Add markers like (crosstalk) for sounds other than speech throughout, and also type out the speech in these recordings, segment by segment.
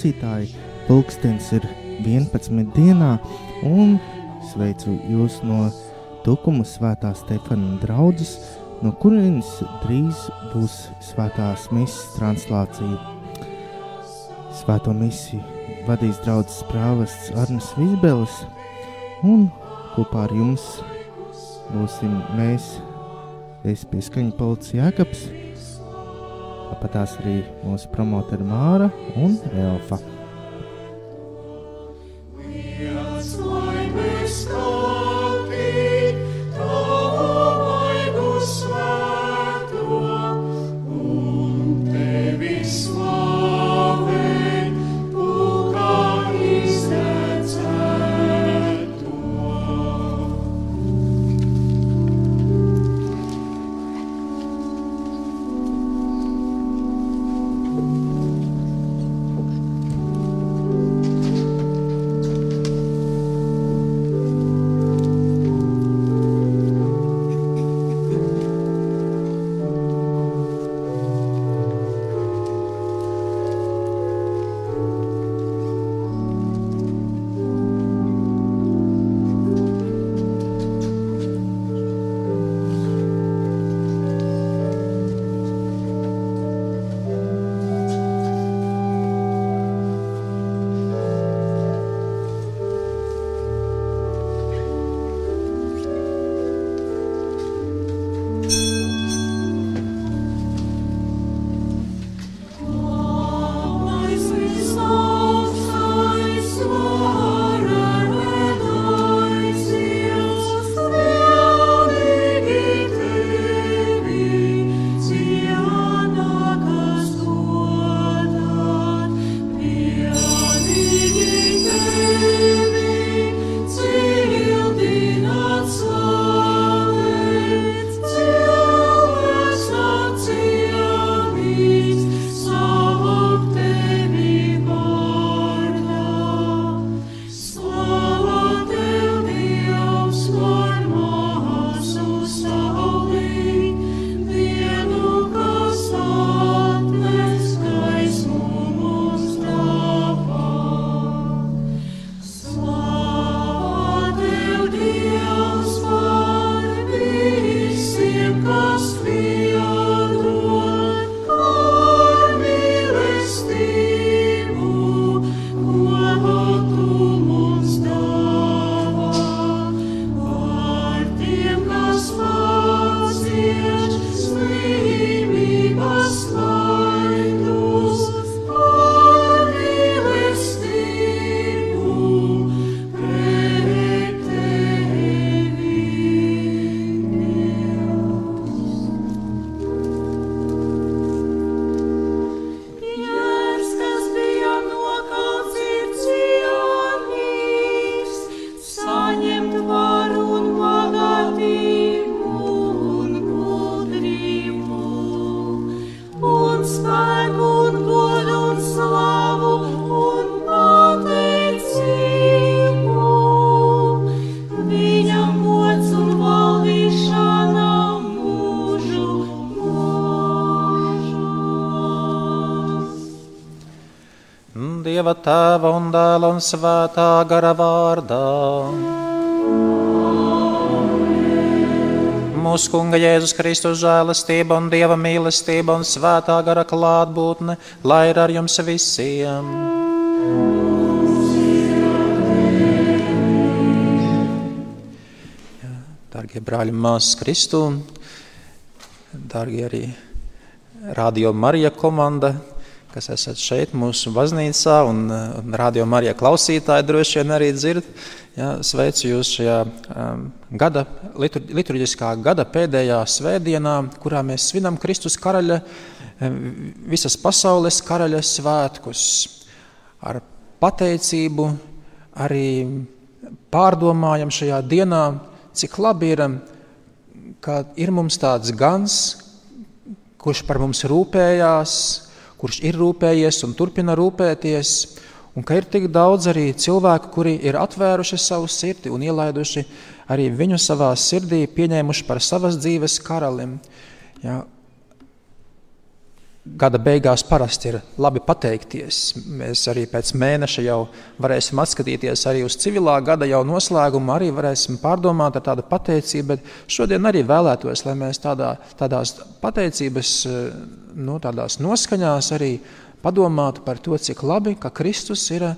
klausītāji. Pulkstenis ir 11 dienā, un sveicu jūs no Tukuma svētā Stefana draudzes, no kurienes drīz būs svētās misijas translācija. Svēto misiju vadīs draudzes prāvests Arnis Vizbelis, un kopā ar jums būsim mēs, es pieskaņu policija Jēkabs, tāpat tās arī mūsu promoteri Māra un Elfa. Svētā gara vārdā. Mūsu Kunga Jēzus Kristus žēlastība un Dieva mīlestība un svētā gara klātbūtne, lai ir ar jums visiem. Darbie brāļi, māsas Kristu, darbie arī Radio Marija komanda, kas esat šeit mūsu baznīcā un, un radio Marija klausītāji droši vien arī dzird. Ja, sveicu jūs šajā um, gada, litur, liturģiskā gada pēdējā svētdienā, kurā mēs svinam Kristus karaļa, um, visas pasaules karaļa svētkus. Ar pateicību arī pārdomājam šajā dienā, cik labi ir, ka ir mums tāds gans, kurš par mums rūpējās, kurš ir rūpējies un turpina rūpēties, un ka ir tik daudz arī cilvēku, kuri ir atvēruši savu sirdi un ielaiduši arī viņu savā sirdī, pieņēmuši par savas dzīves karalim. Ja, gada beigās parasti ir labi pateikties. Mēs arī pēc mēneša jau varēsim atskatīties arī uz civilā gada jau noslēgumu, arī varēsim pārdomāt ar tādu pateicību, bet šodien arī vēlētos, lai mēs tādā, tādās pateicības nu, tādās noskaņās arī padomātu par to, cik labi, ka Kristus ir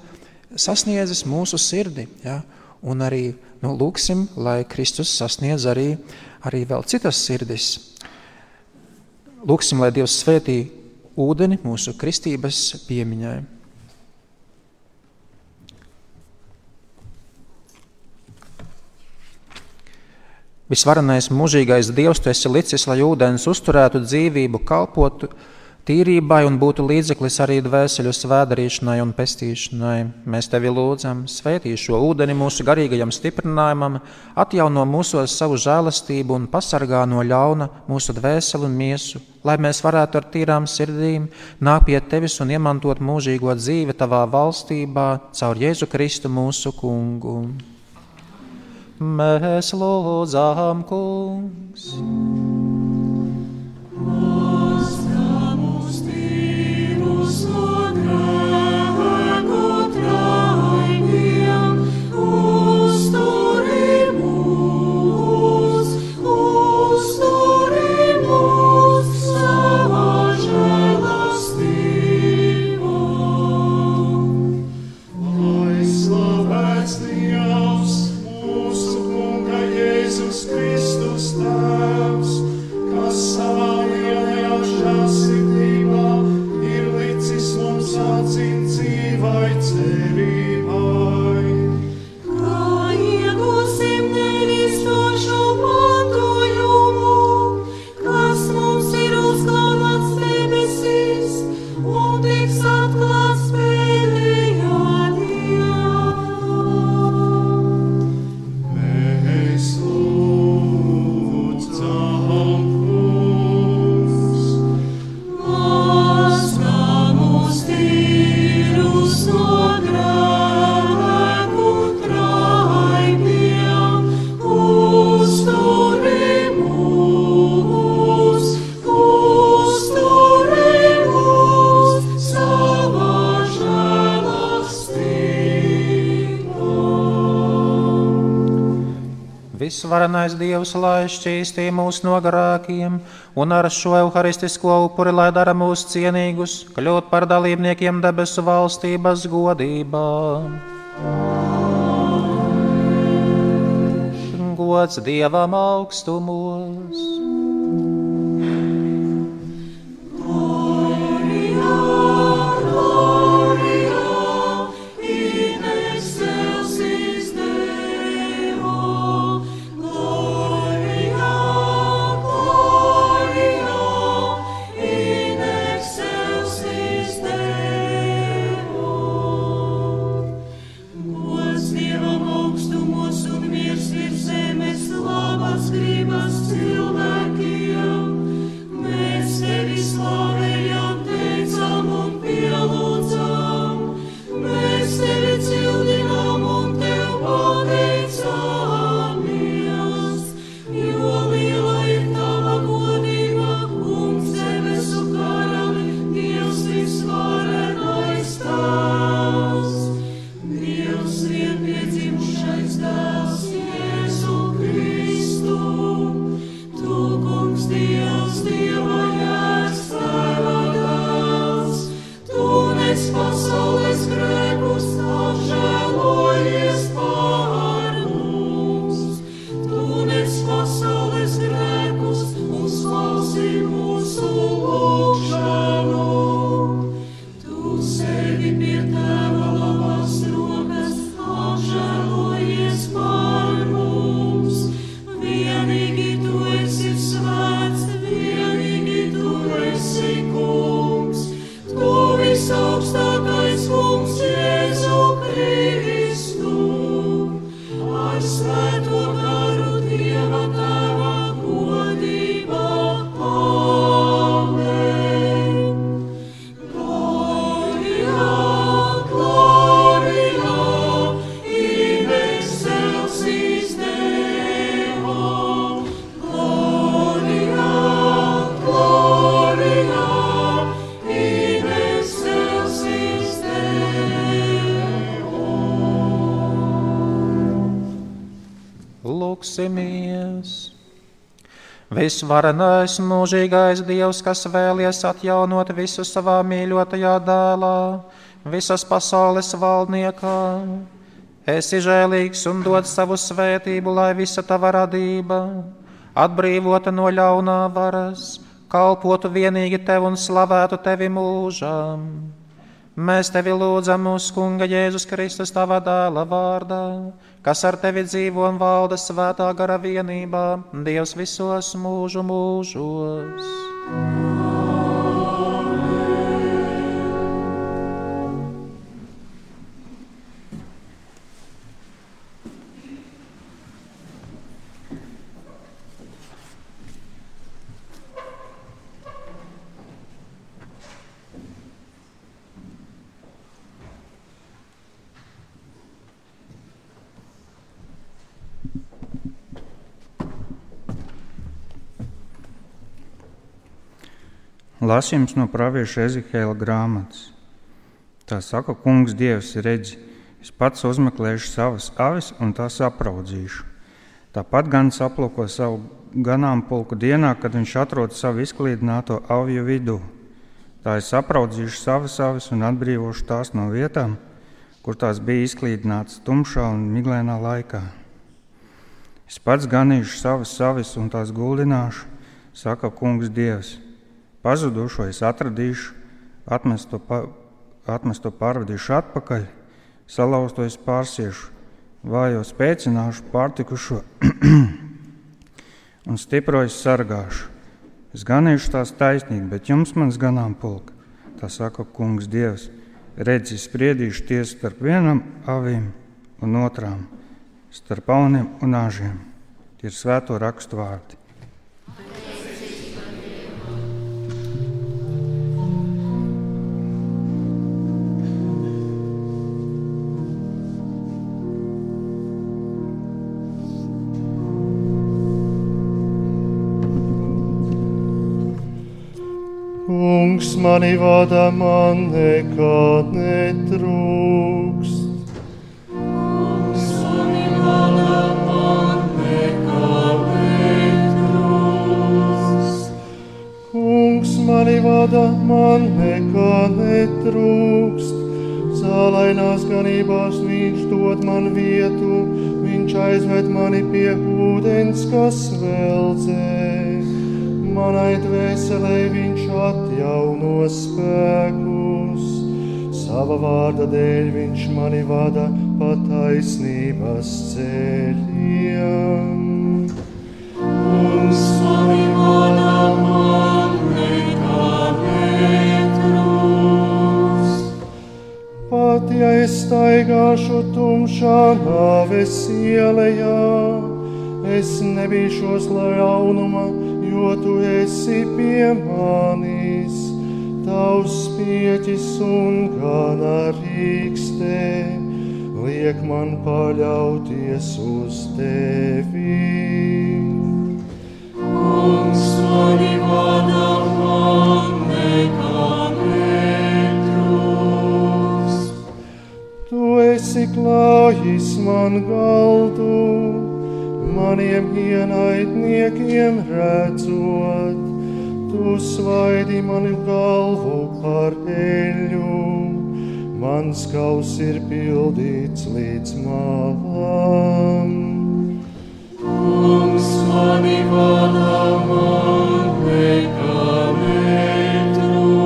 sasniedzis mūsu sirdi. Ja? Un arī nu, lūksim, lai Kristus sasniedz arī, arī vēl citas sirdis. Lūksim, lai Dievs svētī ūdeni mūsu kristības piemiņai. Visvarenais mūžīgais Dievs, tu esi licis, lai ūdens uzturētu dzīvību, kalpotu tīrībai un būtu līdzeklis arī dvēseļu svēdarīšanai un pestīšanai. Mēs tevi lūdzam, svētī šo ūdeni mūsu garīgajam stiprinājumam, atjauno mūsos savu žēlastību un pasargā no ļauna mūsu dvēseli un miesu, lai mēs varētu ar tīrām sirdīm nākt pie tevis un iemantot mūžīgo dzīvi tavā valstībā caur Jēzu Kristu mūsu kungu. Mēs lūdzām, kungs! visvarenais Dievs, lai šķīstī mūs no grākiem, un ar šo evaharistisko upuri, lai dara mūs cienīgus, kļūt par dalībniekiem debesu valstības godībā. Gods Dievam augstumos! Visvarenais mūžīgais Dievs, kas vēlies atjaunot visu savā mīļotajā dēlā, visas pasaules valdniekā, esi žēlīgs un dod savu svētību, lai visa tava radība, atbrīvota no ļaunā varas, kalpotu vienīgi tev un slavētu tevi mūžām Mēs tevi lūdzam mūsu Kunga Jēzus Kristus tava dēla vārdā, kas ar tevi dzīvo un valda svētā gara vienībā, Dievs visos mūžu mūžos. Lasījums no pravieša Ezekēla grāmatas. Tā saka, Kungs, Dievs, redzi, es pats uzmeklēšu savas avis un tās apraudzīšu. Tāpat gan aplūko savu ganāmpulku dienā, kad viņš atrod savu izklīdināto avju vidū. Tā es apraudzīšu savas avis un atbrīvošu tās no vietām, kur tās bija izklīdinātas tumšā un miglēnā laikā. Es pats ganīšu savas avis un tās guldināšu, saka Kungs Dievs. Pazudušo es atradīšu, atmesto, pa, atmesto pārvedīšu atpakaļ, salauzto es pārsiešu, vājo spēcināšu, pārtikušo (clears throat) un stipro es sargāšu. Es ganīšu tās taisnīgi, bet jums mans ganām pulka. Tā saka kungs Dievs. Redzi, spriedīšu tiesu starp vienam avīm un otrām, starp auniem un āžiem. Tie ir svēto rakstu vārdi. Mani vada, man nekā netrūks. Mani vada, man nekā netrūks. Kungs mani vada, man nekā netrūks. Zālainās ganībās viņš dod man vietu, viņš aizved mani pie ūdens, kas veldzē manai dvēselē viņš atjauno spēkus. Sava vārda dēļ viņš mani vada pa taisnības ceļiem. Kungs mani vada, man nekā netrūkst. Pat ja es staigāšu tumšā nāves ielējā, es nebīšos launuma jo tu esi pie manis, tavs spieķis un gana rīkstē, liek man paļauties uz tevi. Kungs mani vada, man nekā netrūks. Tu esi klājis man galdu, maniem ienaidniekiem redzot, tu svaidi mani galvu par eļu, mans kaus ir pildīts līdz malam. Kungs mani vada, man nekā netrūks.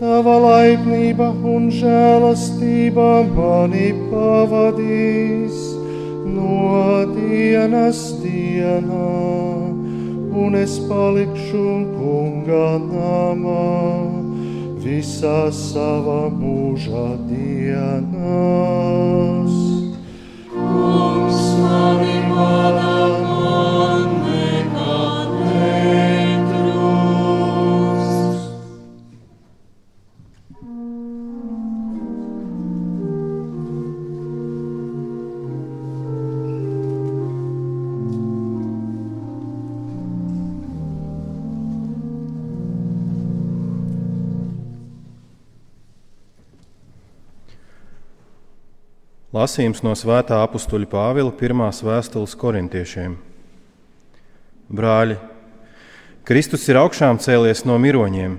Tava laipnība un žēlastība mani pavadīs no dienas dienā, un es palikšu kunga namā visā savā mūžā dienās. Kungs mani vada, Lasījums no Svētā apstuļa Pāvila pirmās vēstules korintiešiem. Brāļi, Kristus ir augšām cēlies no miroņiem.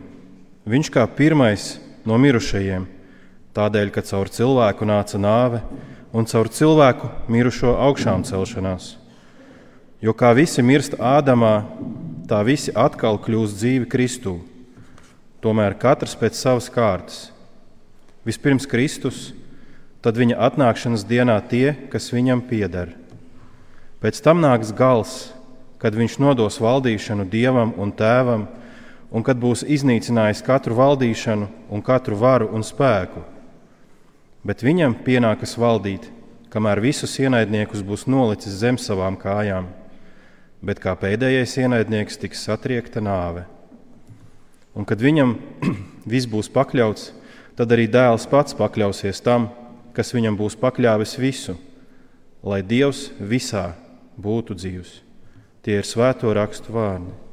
Viņš kā pirmais no mirušajiem, tādēļ, ka caur cilvēku nāca nāve un caur cilvēku mirušo augšām celšanās. Jo kā visi mirst Ādamā, tā visi atkal kļūst dzīvi Kristū. Tomēr katrs pēc savas kārtas. Vispirms Kristus tad viņa atnākšanas dienā tie, kas viņam pieder. Pēc tam nāks gals, kad viņš nodos valdīšanu dievam un tēvam, un kad būs iznīcinājis katru valdīšanu un katru varu un spēku. Bet viņam pienākas valdīt, kamēr visus ienaidniekus būs nolicis zem savām kājām, bet kā pēdējais ienaidnieks tiks satriekta nāve. Un kad viņam (clears throat) viss būs pakļauts, tad arī dēls pats pakļausies tam, kas viņam būs pakļāvis visu, lai Dievs visā būtu dzīvs. Tie ir svēto rakstu vārdi.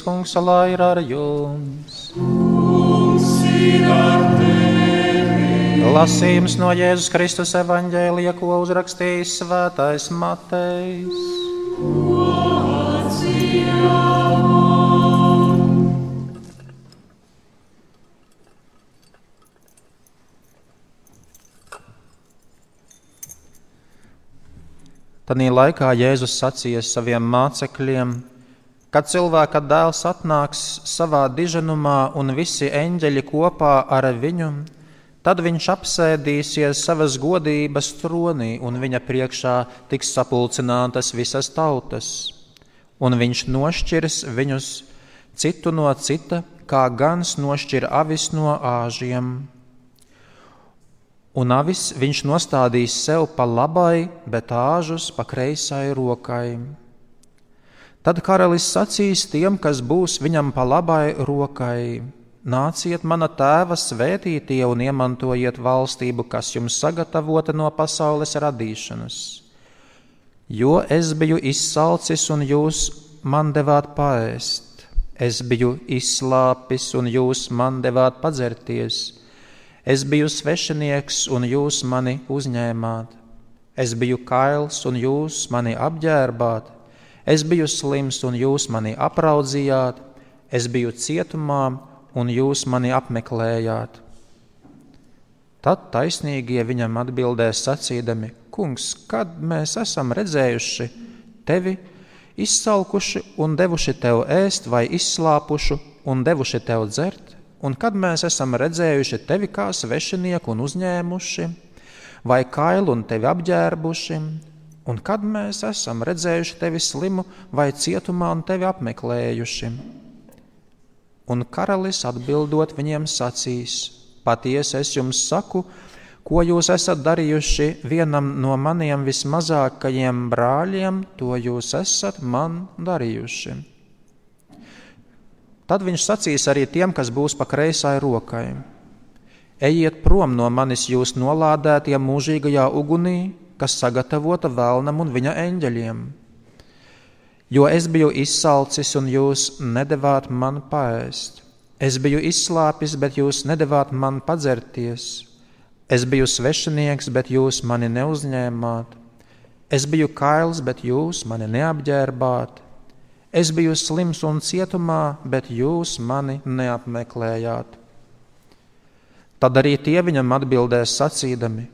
Dievs, kungs, lai ir ar jums! Lasījums no Jēzus Kristus evaņģēlija, ko uzrakstījis Svētais Matejs. Tanī laikā Jēzus sacīja saviem mācekļiem: Kad cilvēka dēls atnāks savā diženumā un visi eņģeļi kopā ar viņu, tad viņš apsēdīsies savas godības tronī, un viņa priekšā tiks sapulcinātas visas tautas. Un viņš nošķirs viņus citu no cita, kā gans nošķir avis no āžiem. Un avis viņš nostādīs sev pa labai, bet āžus pa kreisai rokai. Tad karalis sacīs tiem, kas būs viņam pa labai rokai: Nāciet, mana tēva svētītie, un iemantojiet valstību, kas jums sagatavota no pasaules radīšanas. Jo es biju izsalcis, un jūs man devāt paēst, es biju izslāpis, un jūs man devāt padzerties, es biju svešinieks, un jūs mani uzņēmāt, es biju kails, un jūs mani apģērbāt Es biju slims, un jūs mani apraudzījāt, es biju cietumā, un jūs mani apmeklējāt. Tad taisnīgie viņam atbildēs sacīdami: Kungs, kad mēs esam redzējuši tevi, izsalkuši un devuši tev ēst, vai izslāpuši un devuši tev dzert, un kad mēs esam redzējuši tevi kā svešinieku un uzņēmuši, vai kailu un tevi apģērbuši, Un kad mēs esam redzējuši tevi slimu vai cietumā un tevi apmeklējuši? Un karalis atbildot viņiem sacīs: Patiesi es jums saku, ko jūs esat darījuši vienam no maniem vismazākajiem brāļiem, to jūs esat man darījuši. Tad viņš sacīs arī tiem, kas būs pa kreisai rokai: Ejiet prom no manis, jūs nolādētie mūžīgajā ugunī, kas sagatavota vēlnam un viņa eņģeļiem. Jo es biju izsalcis, un jūs nedavāt man paēst. Es biju izslāpis, bet jūs nedavāt man padzerties. Es biju svešinieks, bet jūs mani neuzņēmāt. Es biju kails, bet jūs mani neapģērbāt. Es biju slims un cietumā, bet jūs mani neapmeklējāt. Tad arī tie viņam atbildēs sacīdami: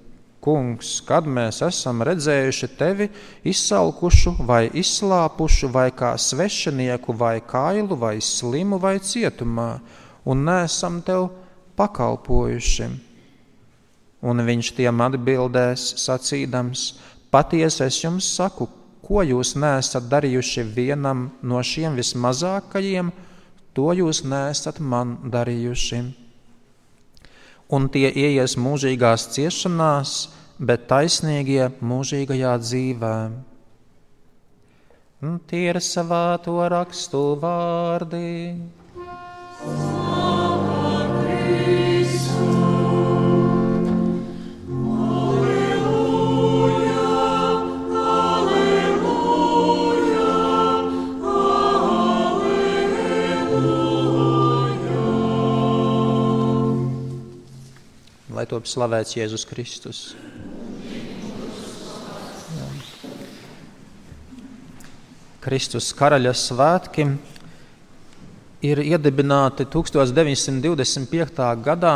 Kungs, kad mēs esam redzējuši tevi izsalkušu vai izslāpušu, vai kā svešinieku, vai kailu, vai slimu, vai cietumā, un neesam tev pakalpojuši. Un viņš tiem atbildēs, sacīdams: Patiesi es jums saku, ko jūs neesat darījuši vienam no šiem vismazākajiem, to jūs neesat man darījuši. Un tie ieies mūžīgās ciešanās, bet taisnīgie mūžīgajā dzīvē. Un tie ir savā to rakstu vārdi. lai top slavēts Jēzus Kristus. Kristus karaļa svētki ir iedibināti 1925. gadā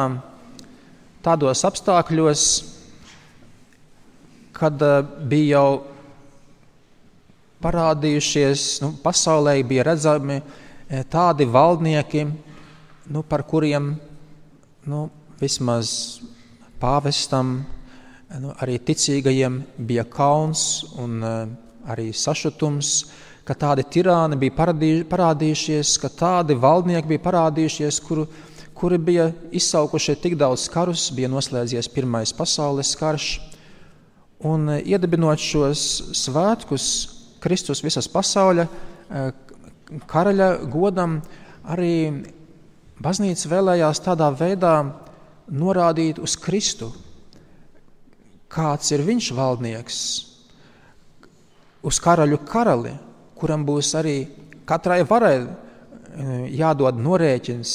tādos apstākļos, kad eh, bija jau parādījušies, nu, pasaulē bija redzami eh, tādi valdnieki, nu, par kuriem nu, vismaz pāvestam, nu, arī ticīgajiem bija kauns un uh, arī sašutums, ka tādi tirāni bija parādījušies, ka tādi valdnieki bija parādījušies, kuru, kuri bija izsaukuši tik daudz karus, bija noslēdzies Pirmais pasaules karš. Un uh, iedibinot šos svētkus Kristus visas pasaules uh, karaļa godam, arī baznīca vēlējās tādā veidā norādīt uz Kristu, kāds ir viņš valdnieks, uz karaļu karali, kuram būs arī katrai varai e, jādod norēķins,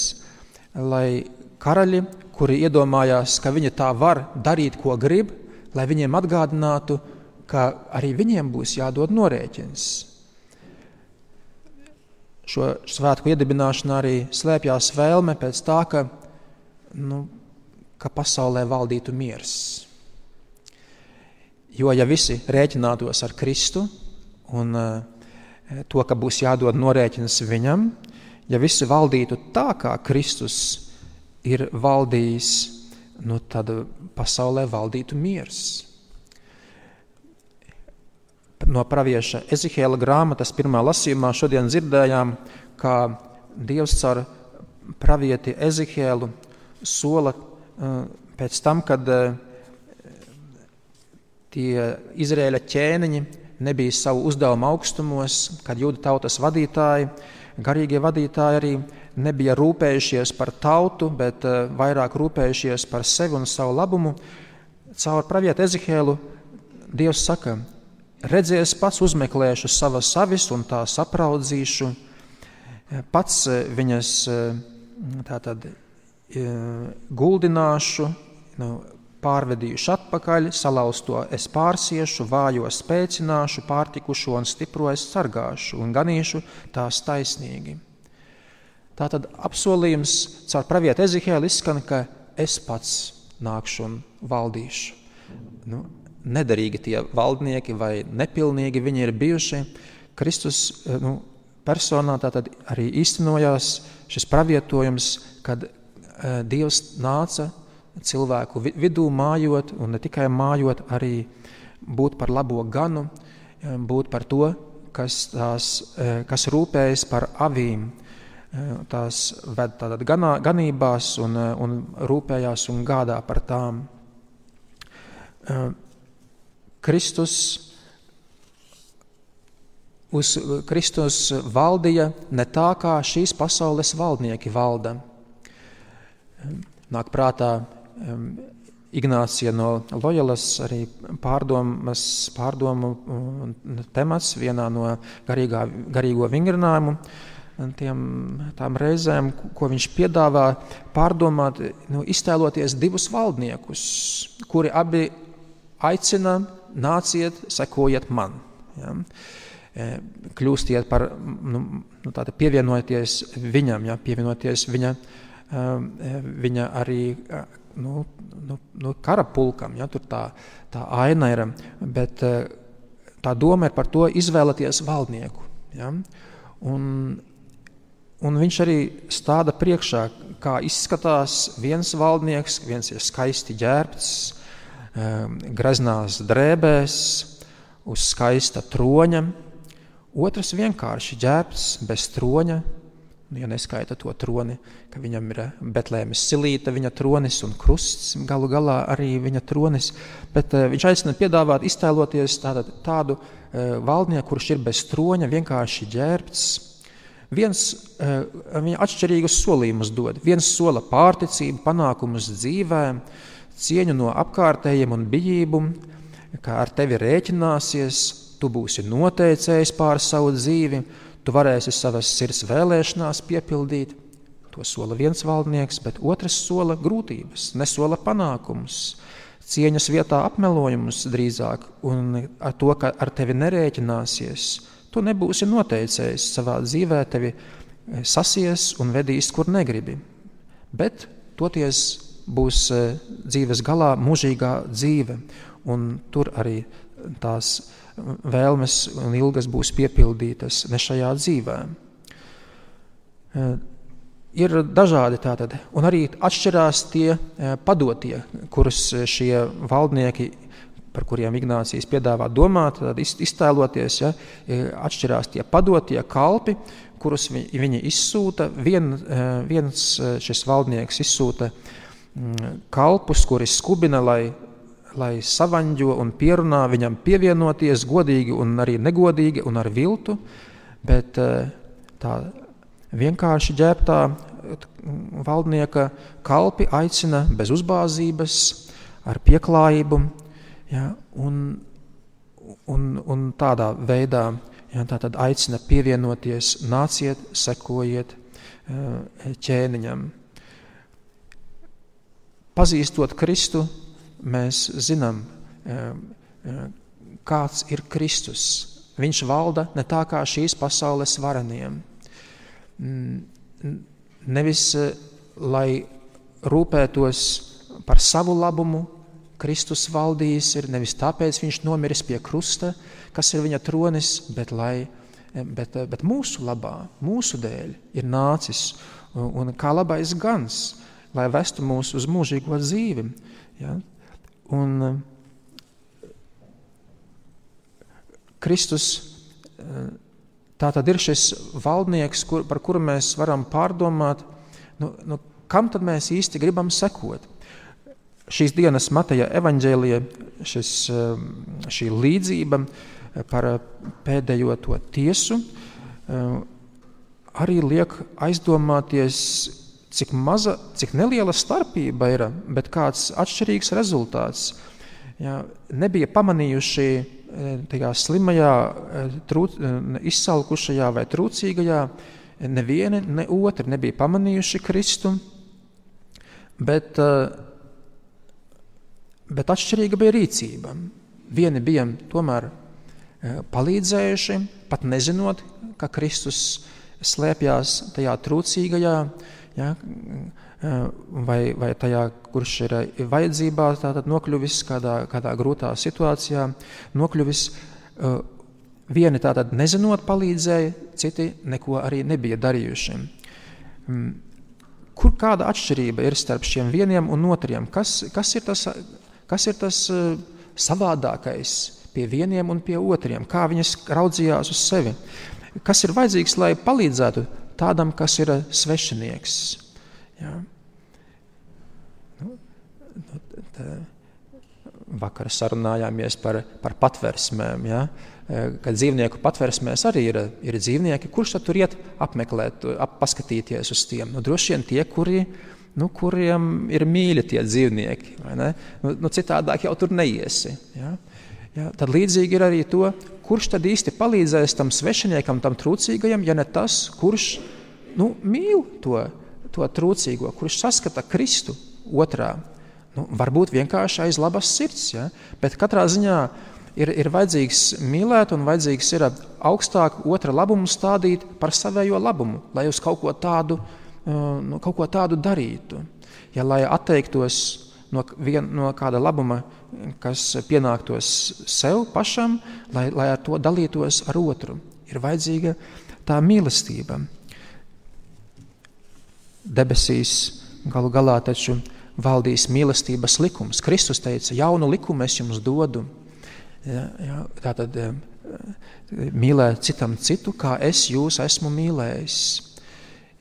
lai karaļi, kuri iedomājās, ka viņi tā var darīt, ko grib, lai viņiem atgādinātu, ka arī viņiem būs jādod norēķins. Šo svētku iedibināšanā arī slēpjas vēlme pēc tā, ka nu, ka pasaulē valdītu miers. Jo, ja visi rēķinātos ar Kristu un eh, to, ka būs jādod norēķins viņam, ja visi valdītu tā, kā Kristus ir valdījis, nu tad pasaulē valdītu miers. No pravieša Ezihēla grāmatas pirmā lasījumā šodien dzirdējām, kā Dievs caur pravieti Ezihēlu sola pēc tam, kad tie Izraēla ķēniņi nebija savu uzdevumu augstumos, kad jūda tautas vadītāji, garīgie vadītāji arī nebija rūpējušies par tautu, bet vairāk rūpējušies par sevi un savu labumu, caur pravietu Ezihēlu Dievs saka, redzēs pats uzmeklēšu savas savis un tās apraudzīšu, pats viņas tātad guldināšu, nu, pārvedīšu atpakaļ, salauzto es pārsiešu, vājo spēcināšu, pārtikušo un stipro es sargāšu un ganīšu tās taisnīgi. Tātad apsolījums caur pravietu Ezihēlu izskan, ka es pats nākšu un valdīšu. Nu, nederīgi tie valdnieki vai nepilnīgi viņi ir bijuši. Kristus nu, personā tātad arī īstenojās šis pravietojums, kad Eh, Dievs nāca cilvēku vidū mājot, un ne tikai mājot, arī būt par labo ganu, eh, būt par to, kas, tās, eh, kas rūpējas par avīm. Tās ved tātad ganā, ganībās un, un rūpējās un gādā par tām. Kristus uz Kristus valdīja ne tā, kā šīs pasaules valdnieki valda nāk prātā Ignācija no Lojalas, arī pārdomas, pārdomu temats vienā no garīgā, garīgo vingrinājumu. Tiem, tām reizēm, ko viņš piedāvā, pārdomāt, nu, iztēloties divus valdniekus, kuri abi aicina, nāciet, sekojiet man. Ja? E, kļūstiet par, nu, nu, pievienojieties viņam, ja? pievienoties viņa viņa arī nu, nu, nu, karapulkam, ja tur tā, tā aina ir. Bet tā doma ir par to izvēlēties valdnieku. Ja? Un, un viņš arī stāda priekšā, kā izskatās viens valdnieks, viens ir skaisti ģērbts, graznās drēbēs, uz skaista troņa, otrs vienkārši ģērbts bez troņa, ja neskaita to troni, ka viņam ir Betlēmes silīta, viņa tronis un krusts, galu galā arī viņa tronis. Bet uh, viņš aicina piedāvāt, iztēloties tādu, tādu uh, valdnieku, kurš ir bez troņa, vienkārši ģērbts. Viens uh, viņa atšķirīgus solījumus dod. Viens sola pārticību, panākumus dzīvē, cieņu no apkārtējiem un bijību, kā ar tevi rēķināsies, tu būsi noteicējis pār savu dzīvi Tu varēsi savas sirds vēlēšanās piepildīt. To sola viens valdnieks, bet otrs sola grūtības, nesola panākumus, cieņas vietā apmelojumus drīzāk, un ar to, ka ar tevi nerēķināsies, tu nebūsi noteicējis savā dzīvē, tevi eh, sasies un vedīs, kur negribi. Bet toties būs eh, dzīves galā mūžīgā dzīve, un tur arī tās vēlmes un ilgas būs piepildītas ne šajā dzīvē. E, ir dažādi tātad, un arī atšķirās tie e, padotie, kurus šie valdnieki, par kuriem Ignācijas piedāvā domāt, iztēloties, ja, e, atšķirās tie padotie kalpi, kurus viņi izsūta. Vien, viens šis valdnieks izsūta kalpus, kuri skubina, lai lai savaņģo un pierunā viņam pievienoties godīgi un arī negodīgi un ar viltu, bet eh, tā vienkārši ģērbtā valdnieka kalpi aicina bez uzbāzības, ar pieklājību ja, un, un, un tādā veidā ja, tā aicina pievienoties, nāciet, sekojiet eh, ķēniņam. Pazīstot Kristu, mēs zinām, kāds ir Kristus. Viņš valda ne tā kā šīs pasaules vareniem. Nevis lai rūpētos par savu labumu, Kristus valdījis ir nevis tāpēc viņš nomiris pie krusta, kas ir viņa tronis, bet, lai, bet, bet mūsu labā, mūsu dēļ ir nācis un kā labais gans, lai vestu mūs uz mūžīgo dzīvi. Ja? Un eh, Kristus eh, tā tad ir šis valdnieks, kur, par kuru mēs varam pārdomāt, nu, nu, kam tad mēs īsti gribam sekot. Šīs dienas Mateja evaņģēlija šis, eh, šī līdzība par pēdējo to tiesu arī liek aizdomāties, cik maza, cik neliela starpība ir, bet kāds atšķirīgs rezultāts. Ja, nebija pamanījuši e, tajā slimajā, e, trūc, e, izsalkušajā vai trūcīgajā, neviena, ne otra nebija pamanījuši Kristu, bet, bet atšķirīga bija rīcība. Vieni bija tomēr palīdzējuši, pat nezinot, ka Kristus slēpjas tajā trūcīgajā, ja, vai, vai tajā, kurš ir vajadzībā, tātad nokļuvis kādā, kādā grūtā situācijā, nokļuvis vieni tātad nezinot palīdzēja, citi neko arī nebija darījuši. Kur kāda atšķirība ir starp šiem vieniem un otriem? Kas, kas ir tas, kas ir tas savādākais pie vieniem un pie otriem? Kā viņas raudzījās uz sevi? Kas ir vajadzīgs, lai palīdzētu tādam, kas ir svešinieks. Ja? Nu, nu, vakar sarunājāmies par, par patversmēm. Ja? Kad dzīvnieku patversmēs arī ir, ir dzīvnieki, kurš tur iet apmeklēt, ap, paskatīties uz tiem? Nu, droši vien tie, kuri, nu, kuriem ir mīļi tie dzīvnieki. Nu, nu, citādāk jau tur neiesi. Ja? Ja, tad līdzīgi ir arī to, kurš tad īsti palīdzēs tam svešiniekam, tam trūcīgajam, ja ne tas, kurš nu, mīl to, to trūcīgo, kurš saskata Kristu otrā. Nu, varbūt vienkārši aiz labas sirds, ja? bet katrā ziņā ir, ir vajadzīgs mīlēt un vajadzīgs ir augstāk otra labumu stādīt par savējo labumu, lai uz kaut ko tādu, uh, nu, kaut ko tādu darītu. ja lai atteiktos no, vien, no kāda labuma, kas pienāktos sev pašam, lai, lai ar to dalītos ar otru. Ir vajadzīga tā mīlestība. Debesīs galu galā taču valdīs mīlestības likums. Kristus teica, jaunu likumu es jums dodu. Ja, ja, tātad eh, mīlēt citam citu, kā es jūs esmu mīlējis.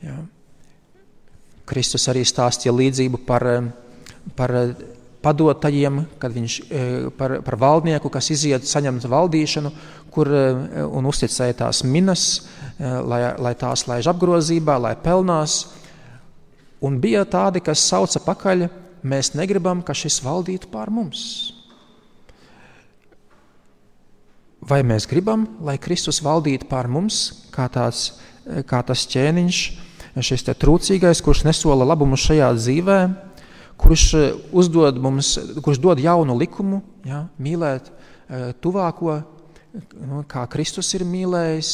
Ja. Kristus arī stāstīja līdzību par, par padotajiem, kad viņš eh, par, par valdnieku, kas iziet saņemt valdīšanu, kur eh, un uzticēja tās minas, lai, lai tās laiž apgrozībā, lai pelnās. Un bija tādi, kas sauca pakaļ, mēs negribam, ka šis valdītu pār mums. Vai mēs gribam, lai Kristus valdītu pār mums, kā, tāds, kā tas ķēniņš, šis trūcīgais, kurš nesola labumu šajā dzīvē, kurš, uzdod mums, kurš dod jaunu likumu, ja, mīlēt e, tuvāko, nu, kā Kristus ir mīlējis,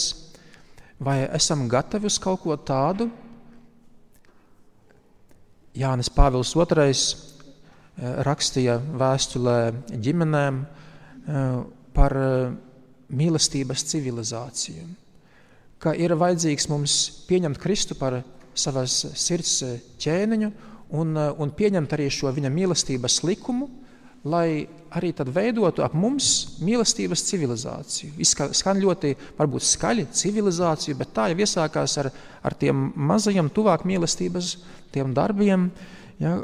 vai esam gatavi uz kaut ko tādu, Jānis Pāvils II eh, rakstīja vēstulē ģimenēm eh, par eh, mīlestības civilizāciju, ka ir vajadzīgs mums pieņemt Kristu par savas sirds ķēniņu un, un pieņemt arī šo viņa mīlestības likumu, lai arī tad veidotu ap mums mīlestības civilizāciju. Skan ļoti, varbūt skaļi civilizāciju, bet tā jau iesākās ar, ar tiem mazajiem, tuvāk mīlestības tiem darbiem, ja,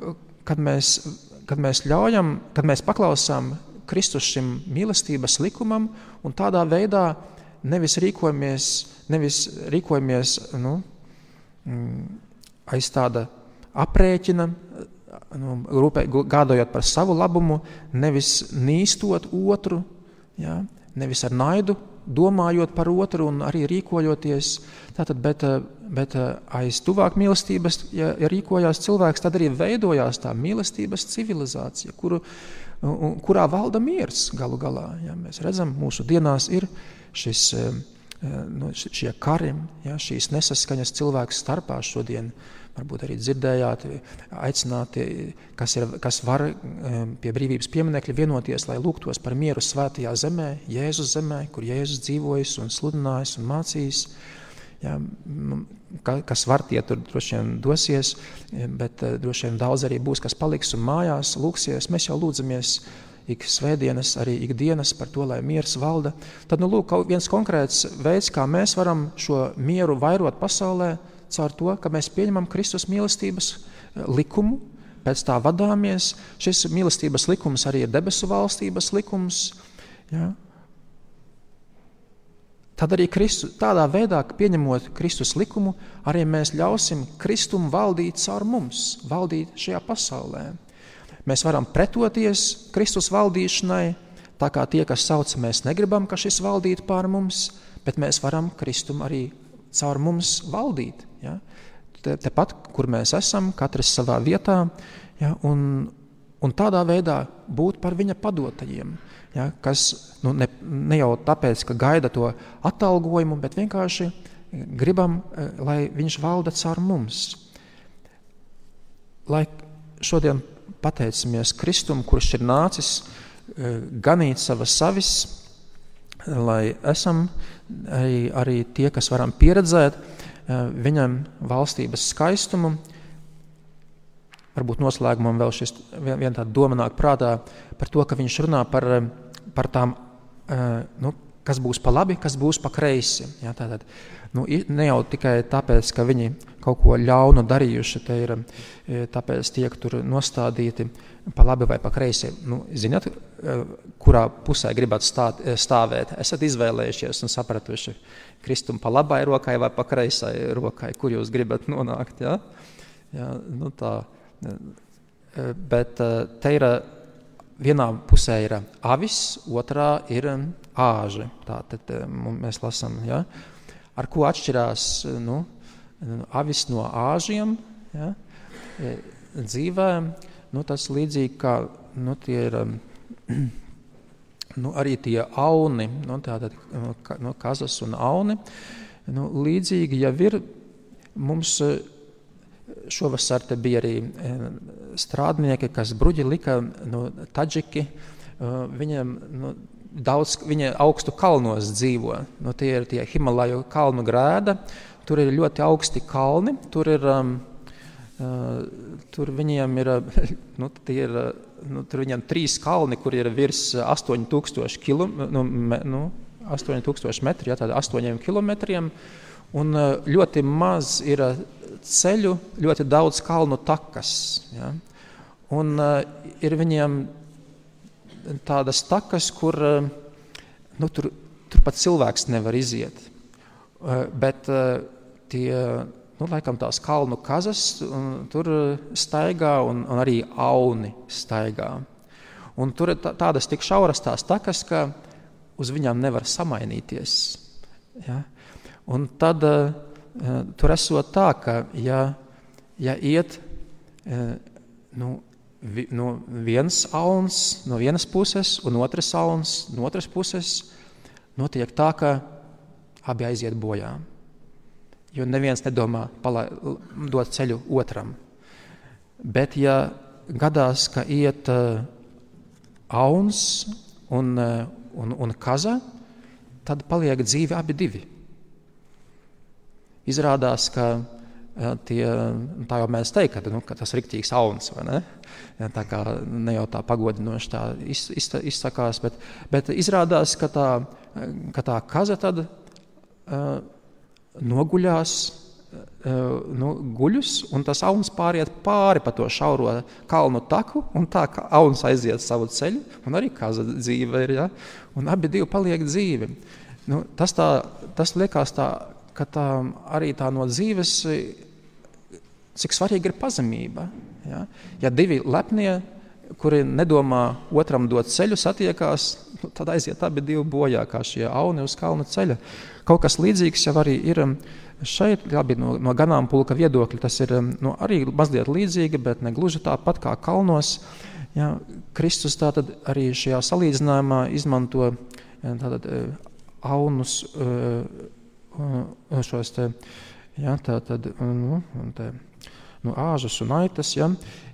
kad, mēs, kad mēs ļaujam, kad mēs paklausām Kristus šim mīlestības likumam un tādā veidā nevis rīkojamies, nevis rīkojamies nu, mm, aiz tāda aprēķina, nu, rūpē, gādājot par savu labumu, nevis nīstot otru, ja, nevis ar naidu domājot par otru un arī rīkojoties. Tātad, bet, bet aiz tuvāk mīlestības, ja, ja rīkojās cilvēks, tad arī veidojās tā mīlestības civilizācija, kuru, kurā valda miers galu galā. Ja, mēs redzam, mūsu dienās ir šis, nu, šie kari, ja, šīs nesaskaņas cilvēku starpā šodien varbūt arī dzirdējāt, aicināti, kas, ir, kas var pie brīvības pieminekļa vienoties, lai lūgtos par mieru svētajā zemē, Jēzus zemē, kur Jēzus dzīvojis un sludinājis un mācījis. Ja, kas var tie tur droši vien dosies, bet eh, droši vien daudz arī būs, kas paliks un mājās lūksies. Mēs jau lūdzamies ik svētdienas, arī ikdienas par to, lai miers valda. Tad, nu, lūk, viens konkrēts veids, kā mēs varam šo mieru vairot pasaulē, caur to, ka mēs pieņemam Kristus mīlestības eh, likumu, pēc tā vadāmies. Šis mīlestības likums arī ir debesu valstības likums. Ja? Tad arī Kristu, tādā veidā, pieņemot Kristus likumu, arī mēs ļausim Kristum valdīt caur mums, valdīt šajā pasaulē. Mēs varam pretoties Kristus valdīšanai, tā kā tie, kas sauc, mēs negribam, ka šis valdītu pār mums, bet mēs varam Kristum arī caur mums valdīt. Ja? Tepat, te kur mēs esam, katrs savā vietā, ja? un, un tādā veidā būt par viņa padotajiem. Ja? Kas nu, ne, ne jau tāpēc, ka gaida to atalgojumu, bet vienkārši gribam, eh, lai viņš valda caur mums. Lai šodien pateicamies Kristum, kurš ir nācis eh, ganīt savas savis, lai esam arī, arī tie, kas varam pieredzēt eh, viņam valstības skaistumu. Varbūt noslēgumam vēl šis vien, vien tāda doma nāk prātā par to, ka viņš runā par, par tām, eh, nu, kas būs pa labi, kas būs pa kreisi. Ja, tātad, nu, ne jau tikai tāpēc, ka viņi kaut ko ļaunu darījuši, te ir, eh, tāpēc tiek tur nostādīti pa labi vai pa kreisi. Nu, zināt, eh, kurā pusē gribat stāt, eh, stāvēt? Esat izvēlējušies un sapratuši, kristumu pa labai rokai vai pa kreisai rokai, kur jūs gribat nonākt. Ja? Ja, nu tā. Bet te ir vienā pusē ir avis, otrā ir āži. Tā tad mēs lasām, ja? Ar ko atšķirās nu, avis no āžiem ja? dzīvēm Nu, tas līdzīgi kā nu, tie ir um, (clears throat) nu, arī tie auni, nu, tātad, nu, kazas un auni. Nu, līdzīgi jau ir mums uh, šovasar bija arī strādnieki, kas bruģi lika no Taģiki. Viņiem nu, daudz, viņi augstu kalnos dzīvo. Nu, tie ir tie Himalaju kalnu grēda. Tur ir ļoti augsti kalni. Tur, ir, um, uh, tur viņiem ir, (laughs) nu, ir, nu, tur viņiem trīs kalni, kur ir virs 8000 km. Nu, nu, 8000 metri, ja, 8 km. Un ļoti maz ir ceļu, ļoti daudz kalnu takas. Ja. Un uh, ir viņiem tādas takas, kur uh, nu, tur, tur pat cilvēks nevar iziet. Uh, bet uh, tie, nu, laikam tās kalnu kazas tur staigā un, un arī auni staigā. Un tur ir tādas tik šauras tās takas, ka uz viņām nevar samainīties. Ja? Un tad tur esot tā, ka ja, ja iet nu, vi, no vienas auns, no vienas puses, un otras auns, no otras puses, notiek tā, ka abi aiziet bojā. Jo neviens nedomā palai, dot ceļu otram. Bet, ja gadās, ka iet uh, auns un, uh, un, un kaza, tad paliek dzīvi abi divi. Izrādās, ka tie, tā jau mēs teiktu, nu, ka tas ir rīktīgs auns. Ja, tā kā ne jau tā pagodinoši tā iz, iz, izsakās, bet, bet izrādās, ka tā, ka tā kaza tad uh, noguļās nu, guļus, un tas auns pāriet pāri pa to šauro kalnu taku, un tā kā auns aiziet savu ceļu, un arī kaza dzīve ir, ja? un abi divi paliek dzīvi. Nu, tas, tā, tas liekas tā, ka tā arī tā no dzīves, cik svarīga ir pazemība. Ja, ja divi lepnie, kuri nedomā otram dot ceļu, satiekās, nu, tad aiziet abi divi bojā, kā šie auni uz kalna ceļa. Kaut kas līdzīgs jau arī ir Šeit, labi, no, no ganāmpulka viedokļa, tas ir nu, arī mazliet līdzīgi, bet ne gluži tāpat kā kalnos. Ja, Kristus tātad arī šajā salīdzinājumā izmanto tātad, aunus, šos te, ja, tātad, nu, te, nu, āžus un aitas, ja,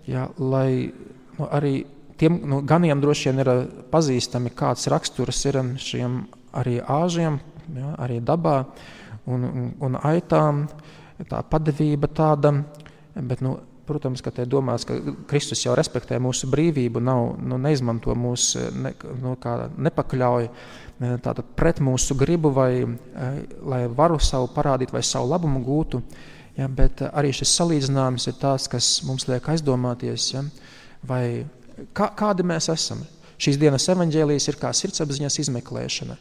ja, lai nu, arī tiem nu, ganiem droši vien ir pazīstami, kāds raksturs ir šiem arī āžiem, ja, arī dabā un, un, un aitām, tā padevība tāda, bet, nu, protams, ka te domāts, ka Kristus jau respektē mūsu brīvību, nav, nu, neizmanto mūs, ne, nu, kā nepakļauj tātad pret mūsu gribu vai, lai varu savu parādīt vai savu labumu gūtu, ja, bet arī šis salīdzinājums ir tāds, kas mums liek aizdomāties, ja, vai kā, kādi mēs esam. Šīs dienas evaņģēlijas ir kā sirdsapziņas izmeklēšana.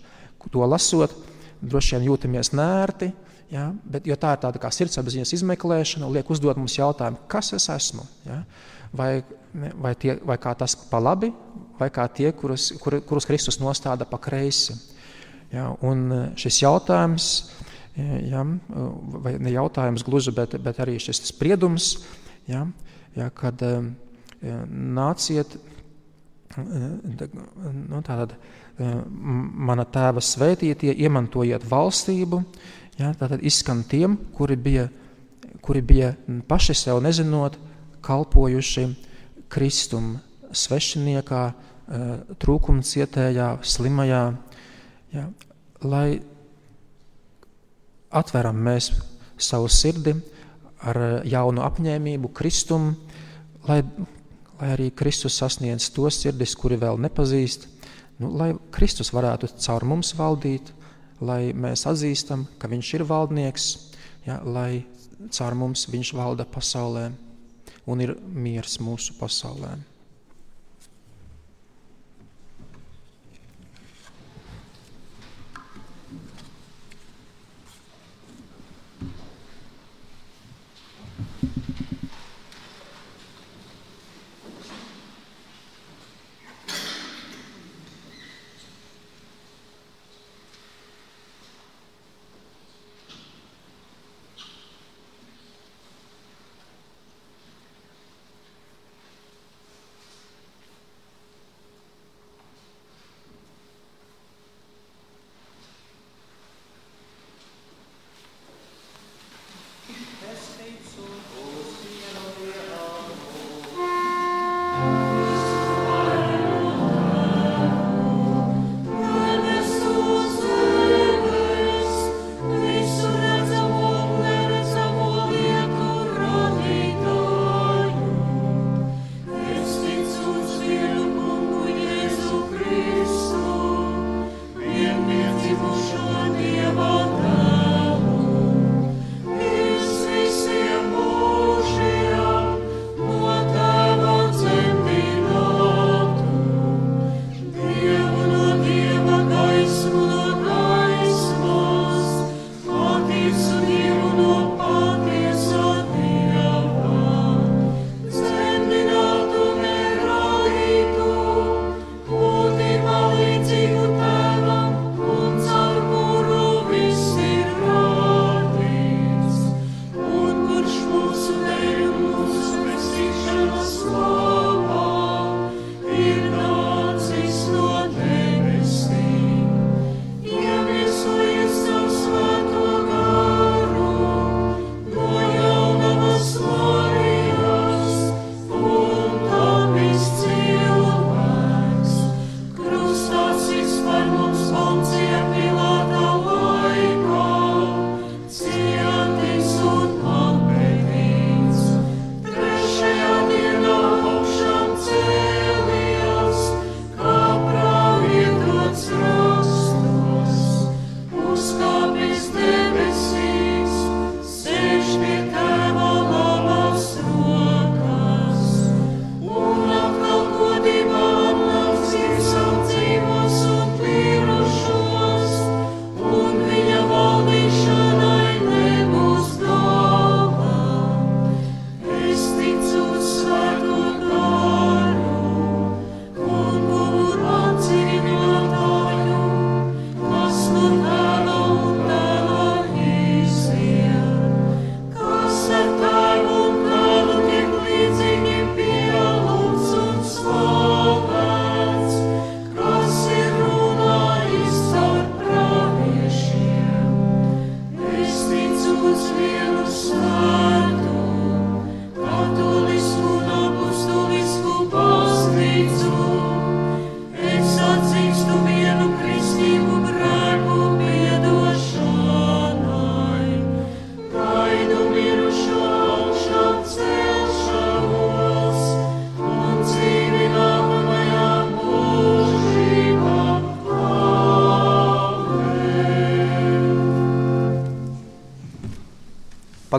To lasot, droši vien jūtamies nērti, ja, bet, tā ir tāda kā sirdsapziņas izmeklēšana, liek uzdot mums jautājumu, kas es esmu. Ja, vai, vai, tie, vai kā tas pa labi, vai kā tie, kurus, kur, kurus Kristus nostāda pa kreisi. Ja, un šis jautājums, ja, vai ne jautājums gluži, bet, bet arī šis spriedums, ja, ja, kad nāciet, nu, tātad, mana tēva svētītie, iemantojiet valstību. Ja, tātad izskan tiem, kuri bija, kuri bija paši sev nezinot, kalpojuši Kristum svešiniekā, trūkuma cietējā, slimajā. Ja, lai atveram mēs savu sirdi ar jaunu apņēmību Kristum, lai, lai arī Kristus sasniedz tos sirdis, kuri vēl nepazīst, Nu, lai Kristus varētu caur mums valdīt, lai mēs atzīstam, ka Viņš ir valdnieks, ja, lai caur mums Viņš valda pasaulē un ir miers mūsu pasaulē.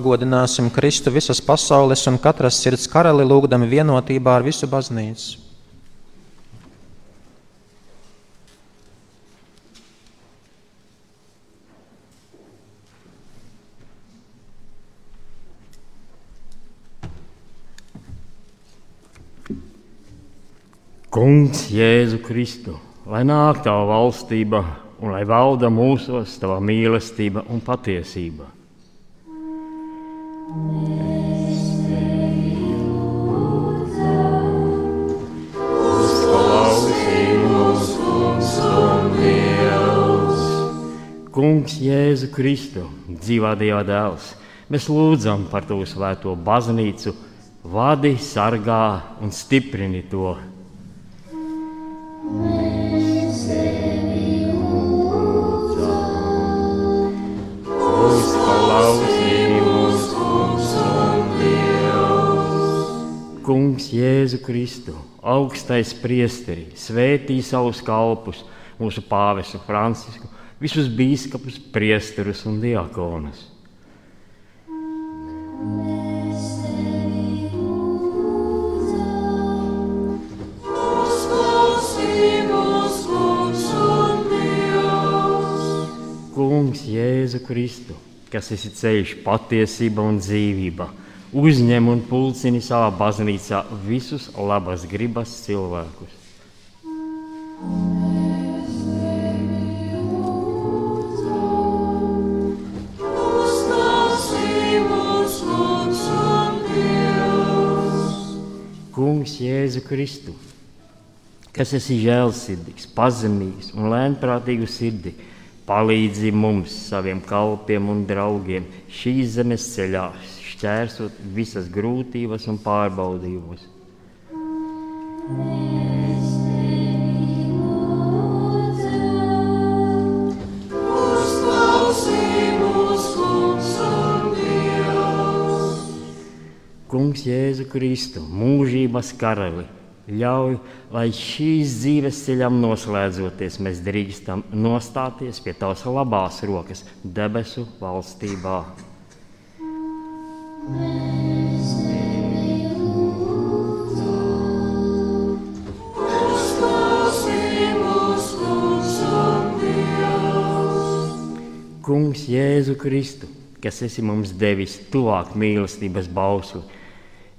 Pagodināsim Kristu visas pasaules un katras sirds karali lūgdami vienotībā ar visu baznīcu. Kungs, Jēzu Kristu, lai nāk tava valstība un lai valda mūsos tava mīlestība un patiesība. Kungs, Jēzu Kristu, dzīvā Dieva dēls, mēs lūdzam par to svēto baznīcu, vadi, sargā un stiprini to. Kungs, Jēzu Kristu, augstais priesteri, svētī savus kalpus, mūsu pāvestu Francisku, visus biskupus, priesterus un diakonus. Kungs, Jēzu Kristu, kas esi ceļš, patiesība un dzīvība, uzņem un pulcini savā baznīcā visus labas gribas cilvēkus. Kungs, Jēzu Kristu, kas esi žēlsirdīgs, pazemīgs un lēnprātīgu sirdi, palīdzi mums, saviem kalpiem un draugiem, šīs zemes ceļā, šķērsot visas grūtības un pārbaudījumus. Kungs, Jēzu Kristu, mūžības karali, ļauj, lai šīs dzīves ceļam noslēdzoties, mēs drīkstam nostāties pie tavas labās rokas debesu valstībā. Kungs, Jēzu Kristu, kas esi mums devis tuvāk mīlestības bausli,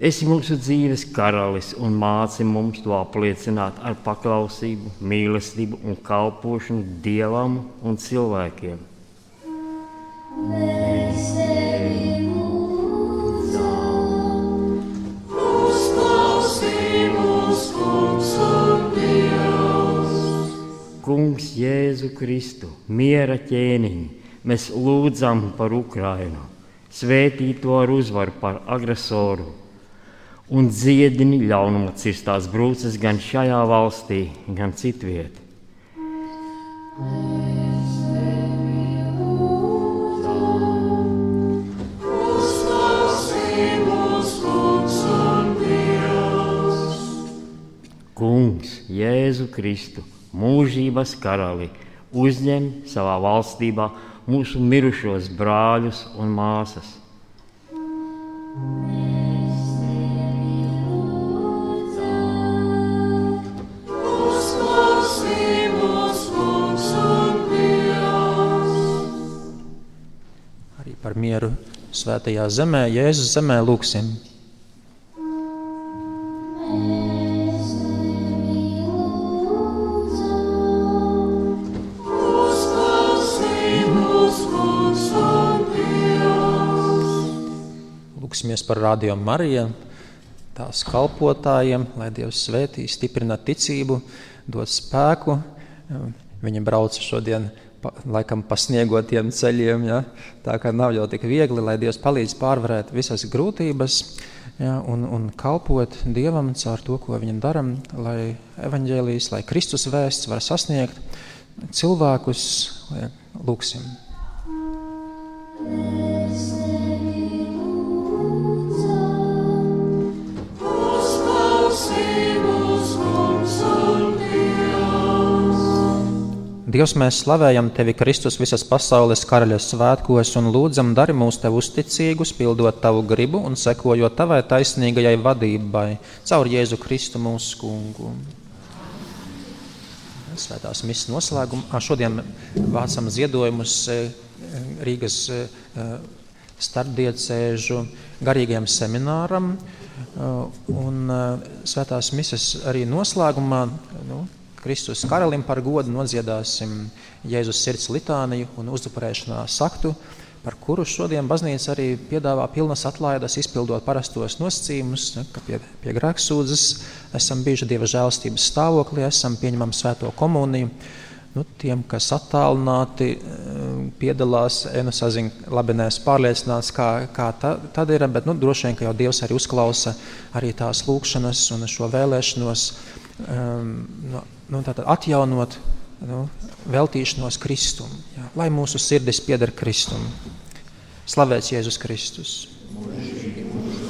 esi mūsu dzīves karalis un māci mums to apliecināt ar paklausību, mīlestību un kalpošanu Dievam un cilvēkiem. Mēs Kungs, Jēzu Kristu, miera ķēniņi, mēs lūdzam par Ukrajinu, svētī to ar uzvaru par agresoru un dziedini ļaunuma cirstās brūces gan šajā valstī, gan citviet. Kungs, Jēzu Kristu, mūžības karali, uzņem savā valstībā mūsu mirušos brāļus un māsas. Arī par mieru svētajā zemē, Jēzus zemē lūksim. Lūksimies par Radio Mariju, tās kalpotājiem, lai Dievs svētī, stiprina ticību, dod spēku. Viņa brauca šodien pa, laikam pa sniegotiem ceļiem, ja? tā kā nav jau tik viegli, lai Dievs palīdz pārvarēt visas grūtības ja? un, un kalpot Dievam caur to, ko viņa dara, lai evaņģēlijas, lai Kristus vēsts var sasniegt cilvēkus, lūksim. Dievs, mēs slavējam Tevi, Kristus, visas pasaules karaļa svētkos un lūdzam, dari mūs Tev uzticīgus, pildot Tavu gribu un sekojot Tavai taisnīgajai vadībai caur Jēzu Kristu mūsu kungu. Svētās misijas noslēgumā šodien vācam ziedojumus Rīgas starpdiecēžu garīgajam semināram. Un svētās misijas arī noslēgumā nu, Kristus karalim par godu nodziedāsim Jēzus sirds litāniju un uzupurēšanās aktu, par kuru šodien baznīca arī piedāvā pilnas atlaides, izpildot parastos nosacījumus, ka pie, pie grēksūdzes esam bijuši Dieva žēlstības stāvoklī, esam pieņemam svēto komuniju. Nu, tiem, kas attālināti eh, piedalās, nu, sazin, labi neesmu pārliecināts, kā, kā ta, tad ir, bet nu, droši vien, ka jau Dievs arī uzklausa arī tās lūkšanas un šo vēlēšanos um, nu, nu, atjaunot nu, veltīšanos Kristum, jā, lai mūsu sirdis pieder Kristum. Slavēts Jēzus Kristus! Mūžīgi. Kungs,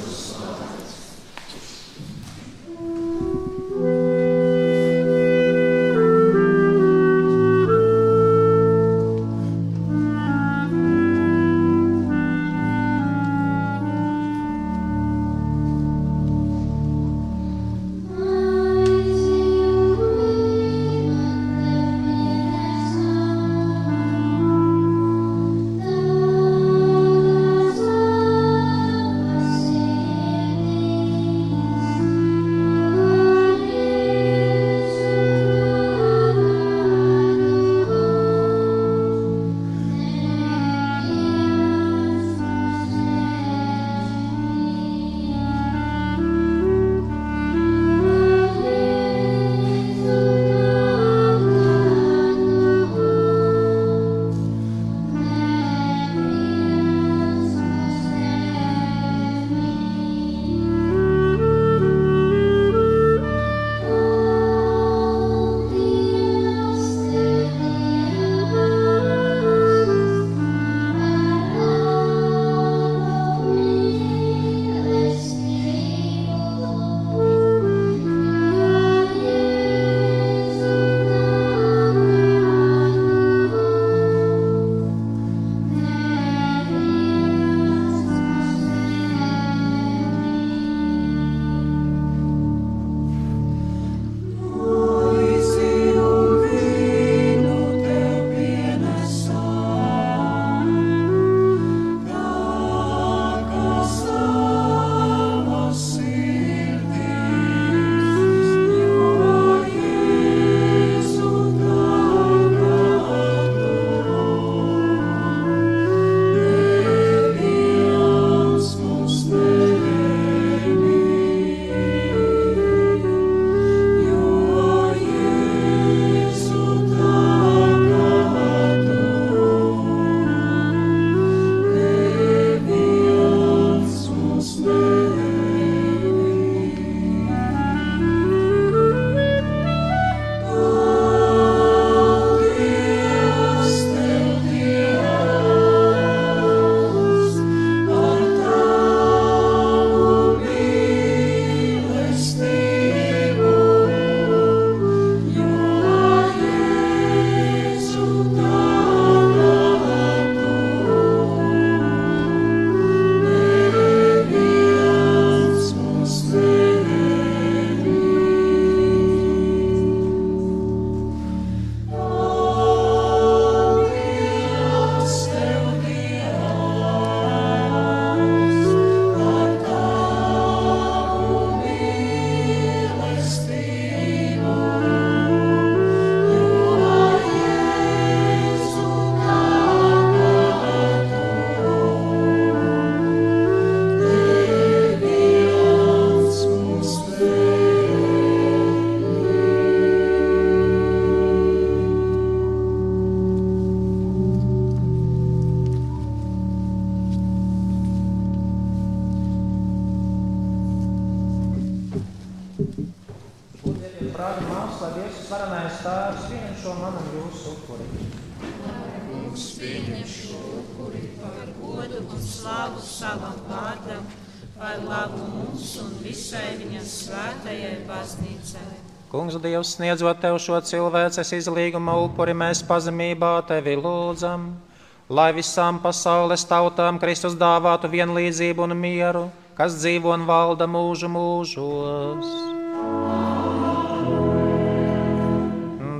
Dievs, sniedzot tev šo cilvēces izlīguma upuri, mēs pazemībā tevi lūdzam, lai visām pasaules tautām Kristus dāvātu vienlīdzību un mieru, kas dzīvo un valda mūžu mūžos.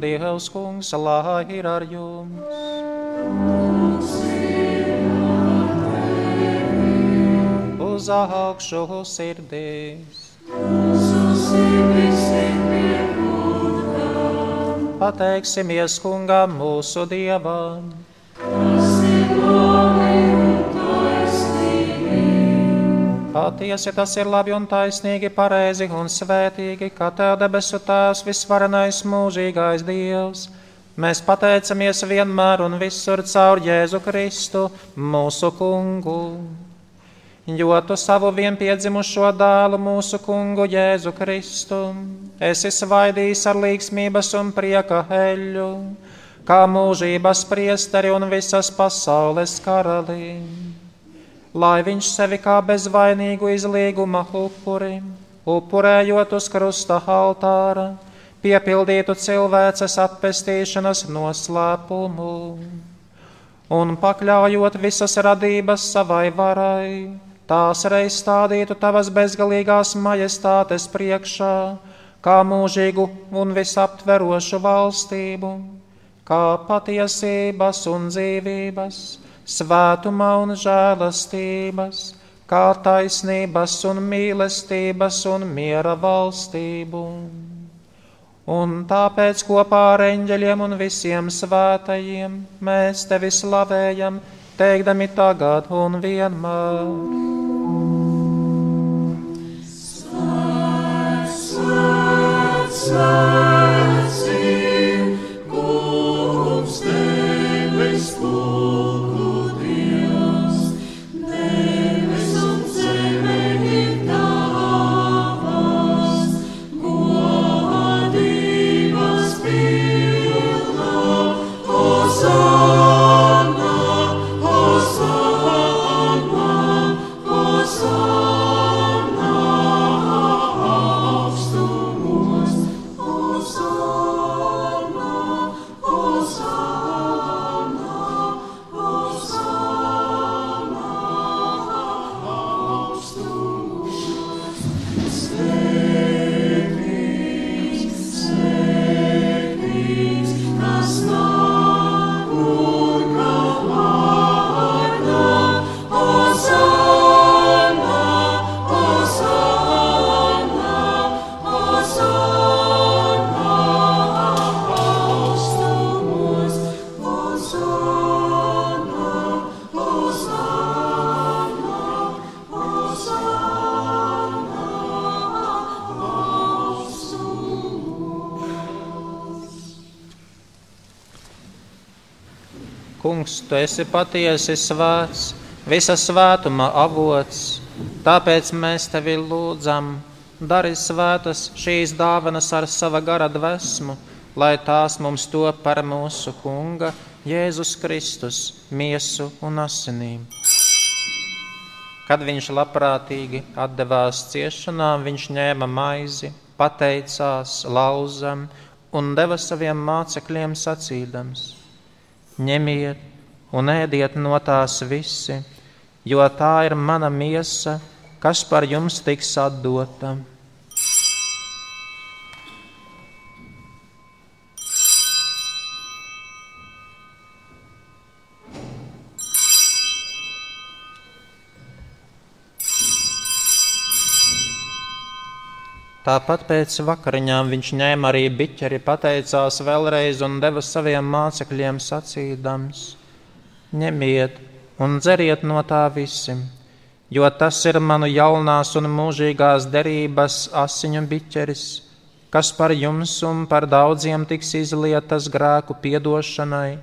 Dievs, kungs, lai ir ar jums! Uz augšu sirdīs! Pateiksimies kungam mūsu dievam! Patiesi tas ir labi un taisnīgi, pareizi un svētīgi, ka Tev debesu Tēvs visvarenais mūžīgais Dievs. Mēs pateicamies vienmēr un visur caur Jēzu Kristu, mūsu kungu. Jo tu savu vienpiedzimušo dēlu, mūsu kungu Jēzu Kristu, esi svaidījis ar līgsmības un prieka eļļu, kā mūžības priesteri un visas pasaules karalīm lai viņš sevi kā bezvainīgu izlīguma upuri, upurējot uz krusta altāra, piepildītu cilvēces atpestīšanas noslēpumu un pakļaujot visas radības savai varai, tās reiz stādītu tavas bezgalīgās majestātes priekšā, kā mūžīgu un visaptverošu valstību, kā patiesības un dzīvības svētumā un žēlastības, kā taisnības un mīlestības un miera valstību. Un tāpēc kopā ar eņģeļiem un visiem svētajiem mēs tevi slavējam, teikdami tagad un vienmēr. Svēts, svēts. Kungs, tu esi patiesi svēts, visa svētuma avots, tāpēc mēs tevi lūdzam, dari svētas šīs dāvanas ar sava gara dvēsmu, lai tās mums to par mūsu Kunga, Jēzus Kristus, miesu un asinīm. Kad viņš labprātīgi atdevās ciešanām, viņš ņēma maizi, pateicās lauzam un deva saviem mācekļiem sacīdams: ņemiet un ēdiet no tās visi, jo tā ir mana miesa, kas par jums tiks atdota. Tāpat pēc vakariņām viņš ņēma arī biķeri, pateicās vēlreiz un deva saviem mācekļiem sacīdams: Ņemiet un dzeriet no tā visi, jo tas ir manu jaunās un mūžīgās derības asiņu biķeris, kas par jums un par daudziem tiks izlietas grēku piedošanai.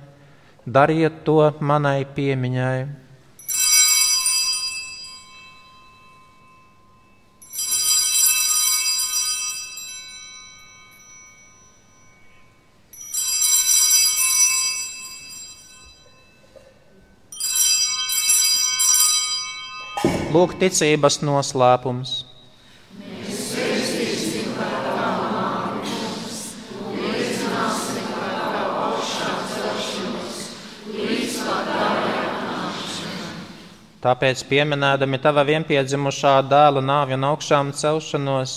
Dariet to manai piemiņai. lūk ticības noslēpums. Tāpēc, pieminēdami tava vienpiedzimušā dēla nāvi un augšām celšanos,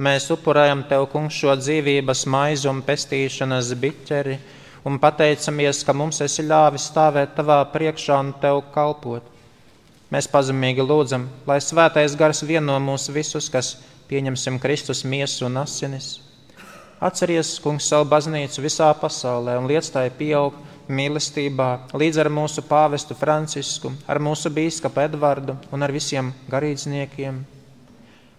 mēs upurējam tev, kungs, šo dzīvības maizi un pestīšanas biķeri, un pateicamies, ka mums esi ļāvis stāvēt tavā priekšā un tev kalpot. Mēs pazemīgi lūdzam, lai svētais gars vieno mūs visus, kas pieņemsim Kristus miesu un asinis. Atceries, kungs, savu baznīcu visā pasaulē un liec tai pieaugt mīlestībā, līdz ar mūsu pāvestu Francisku, ar mūsu bīskapu Edvardu un ar visiem garīdzniekiem.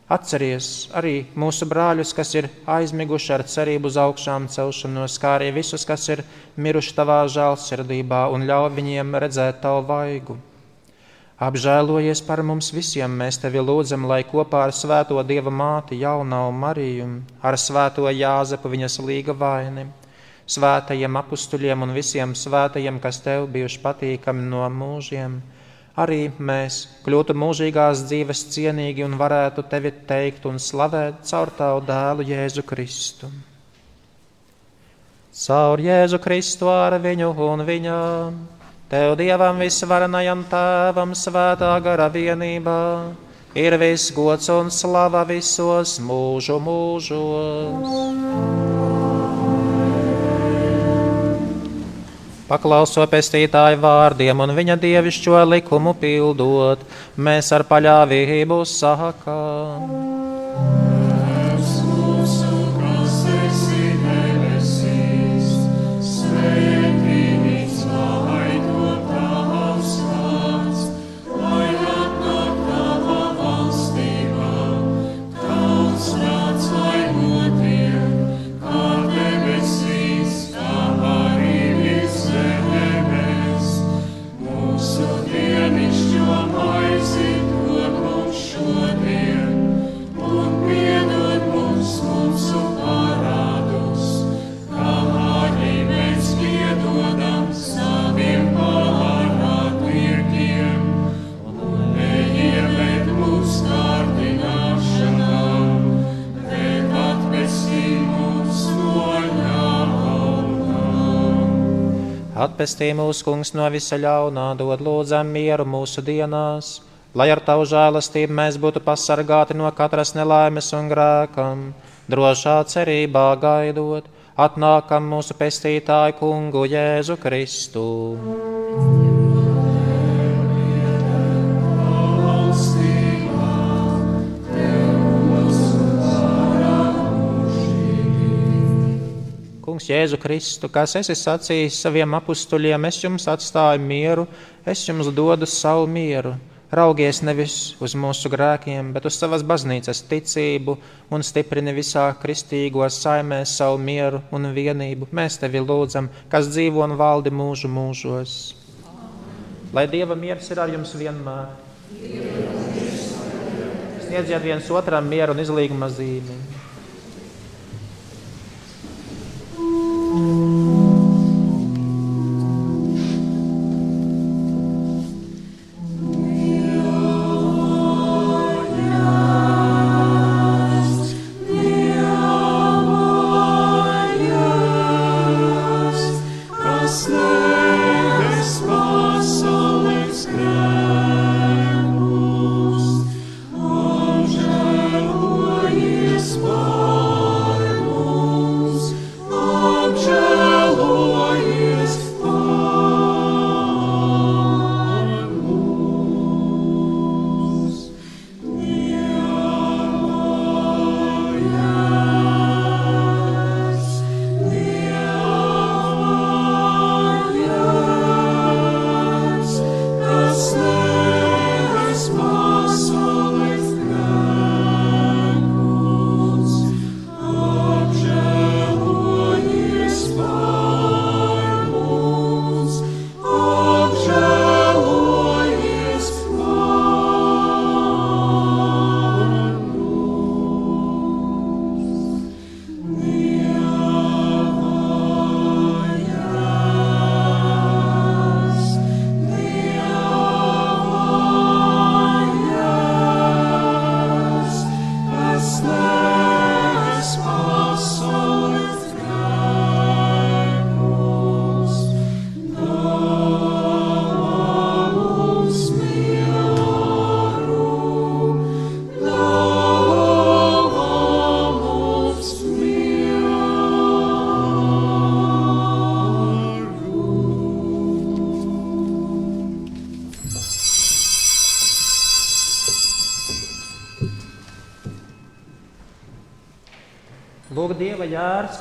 Atceries arī mūsu brāļus, kas ir aizmiguši ar cerību uz augšām celšanos, kā arī visus, kas ir miruši tavā žēlsirdībā, un ļauj viņiem redzēt tavu vaigu. Apžēlojies par mums visiem, mēs tevi lūdzam, lai kopā ar Svēto Dieva māti, jaunā Mariju, ar Svēto Jāzepu viņas līga vaini svētajiem apstuļiem un visiem svētajiem, kas tev bijuši patīkami no mūžiem, arī mēs kļūtu mūžīgās dzīves cienīgi un varētu tevi teikt un slavēt caur tavu dēlu Jēzu Kristu. Caur Jēzu Kristu ar viņu un viņām, tev Dievam visvarenajam tēvam svētā gara vienībā, ir viss gods un slava visos mūžu mūžos. Paklauso pestītāju vārdiem un viņa dievišķo likumu pildot, mēs ar paļāvību sakām. Atpestī mūsu kungs no visa ļaunā, dod lūdzam mieru mūsu dienās, lai ar tavu žēlastību mēs būtu pasargāti no katras nelaimes un grēkam, drošā cerībā gaidot, atnākam mūsu pestītāju kungu Jēzu Kristu. Kungs, Jēzu Kristu, kas esi sacījis saviem apstuļiem, es jums atstāju mieru, es jums dodu savu mieru. Raugies nevis uz mūsu grēkiem, bet uz savas baznīcas ticību un stiprini visā kristīgo saimē savu mieru un vienību. Mēs tevi lūdzam, kas dzīvo un valdi mūžu mūžos. Lai Dieva miers ir ar jums vienmēr. Sniedziet viens otram mieru un izlīguma zīmi. Thank you.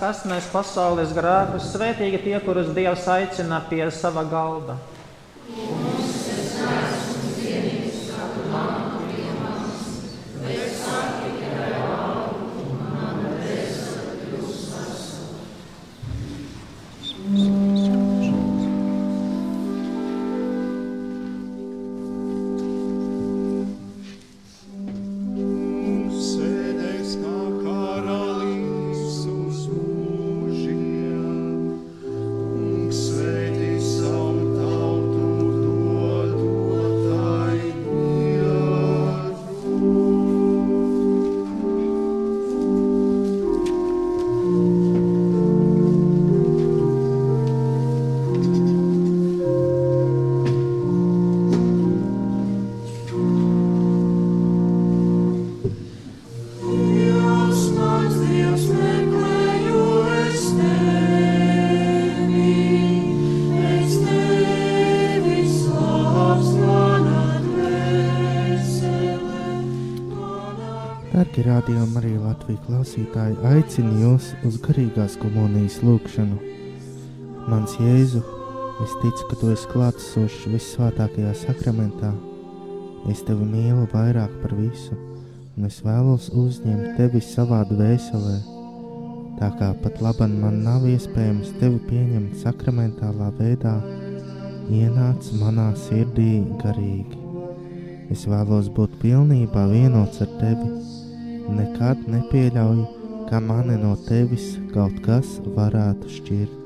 Kas nes pasaules grēkus, svētīgi tie, kurus Dievs aicina pie sava galda. Latvijas klausītāji aicina jūs uz garīgās komunijas lūgšanu. Mans Jēzu, es ticu, ka tu esi klātesošs visvētākajā sakramentā. Es tevi mīlu vairāk par visu, un es vēlos uzņemt tevi savā dvēselē. Tā kā pat labi man nav iespējams tevi pieņemt sakramentālā veidā, ienāc manā sirdī garīgi. Es vēlos būt pilnībā vienots ar tevi. Nekad nepieļauju, ka mani no tevis kaut kas varētu šķirt.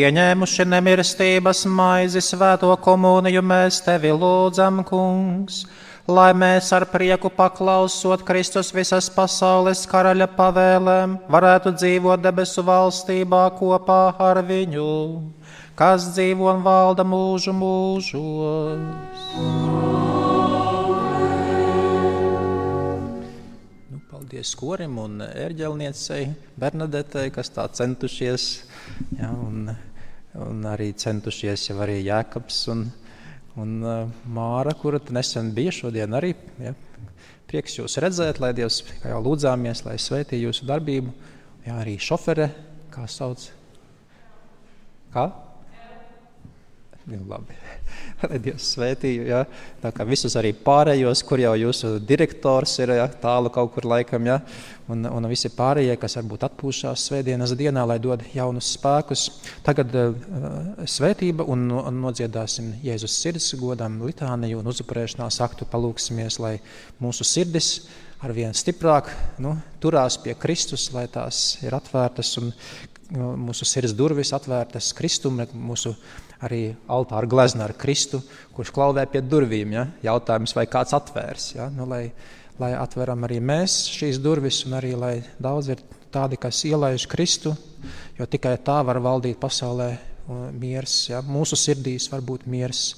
Pieņēmuši nemirstības maizi svēto komuniju, mēs tevi lūdzam, kungs, lai mēs ar prieku paklausot Kristus visas pasaules karaļa pavēlēm, varētu dzīvot debesu valstībā kopā ar viņu, kas dzīvo un valda mūžu mūžos. Nu, paldies korim un ērģelniecei Bernadetei, kas tā centušies. Ja, un, un arī centušies jau arī Jēkabs un, un uh, Māra, kura nesen bija šodien arī. Ja, prieks jūs redzēt, lai Dievs, kā jau lūdzāmies, lai svētī jūsu darbību. Jā, arī šofere, kā sauc. Kā? Nu, labi. (laughs) Lai Dievs svētī, ja? tā kā visus arī pārējos, kur jau jūsu direktors ir ja? tālu kaut kur laikam, ja? un, un visi pārējie, kas varbūt atpūšās svētdienas dienā, lai dod jaunus spēkus. Tagad uh, svētība un, un nodziedāsim Jēzus sirds godām litāniju un uzupurēšanās aktu palūksimies, lai mūsu sirdis arvien stiprāk nu, turās pie Kristus, lai tās ir atvērtas un nu, mūsu sirds durvis atvērtas Kristum, mūsu arī altāra glezna ar Kristu, kurš klauvē pie durvīm. Ja? Jautājums, vai kāds atvērs, ja? nu, lai, lai atveram arī mēs šīs durvis, un arī lai daudz ir tādi, kas ielaiž Kristu, jo tikai tā var valdīt pasaulē uh, miers. Ja? Mūsu sirdīs var būt miers.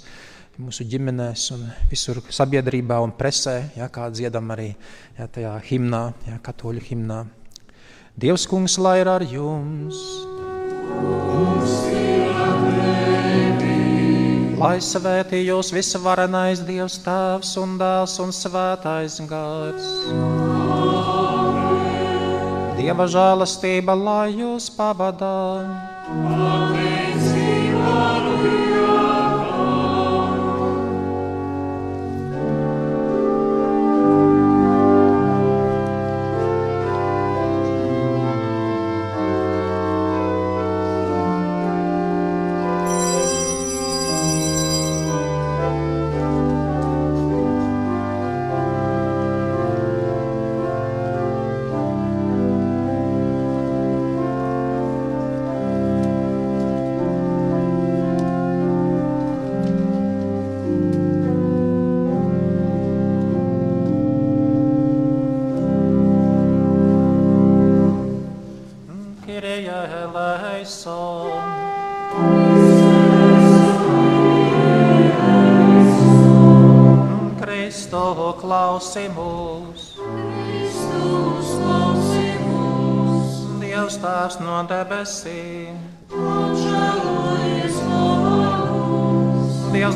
Mūsu ģimenēs, un visur sabiedrībā un presē, ja, kā dziedam arī ja, tajā himnā, ja, katoļu himnā. Dievs, kungs, lai ir ar jums! Lai svētī jūs visvarenais Dievs, Tēvs un Dēls un Svētais Gars. Dieva žēlastība, lai jūs pavadā. Kyrie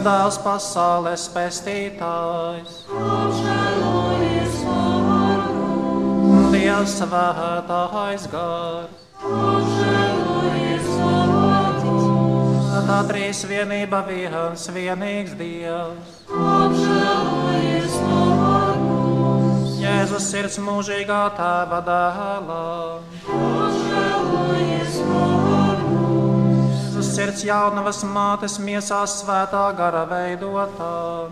dēls pasaules pestītājs. Dievs svētājs gars. Tā trīs vienība viens vienīgs Dievs. Jēzus sirds mūžīgā tēva dēlā. Jēzus sirds jaunavas mātes miesās svētā gara veidotā.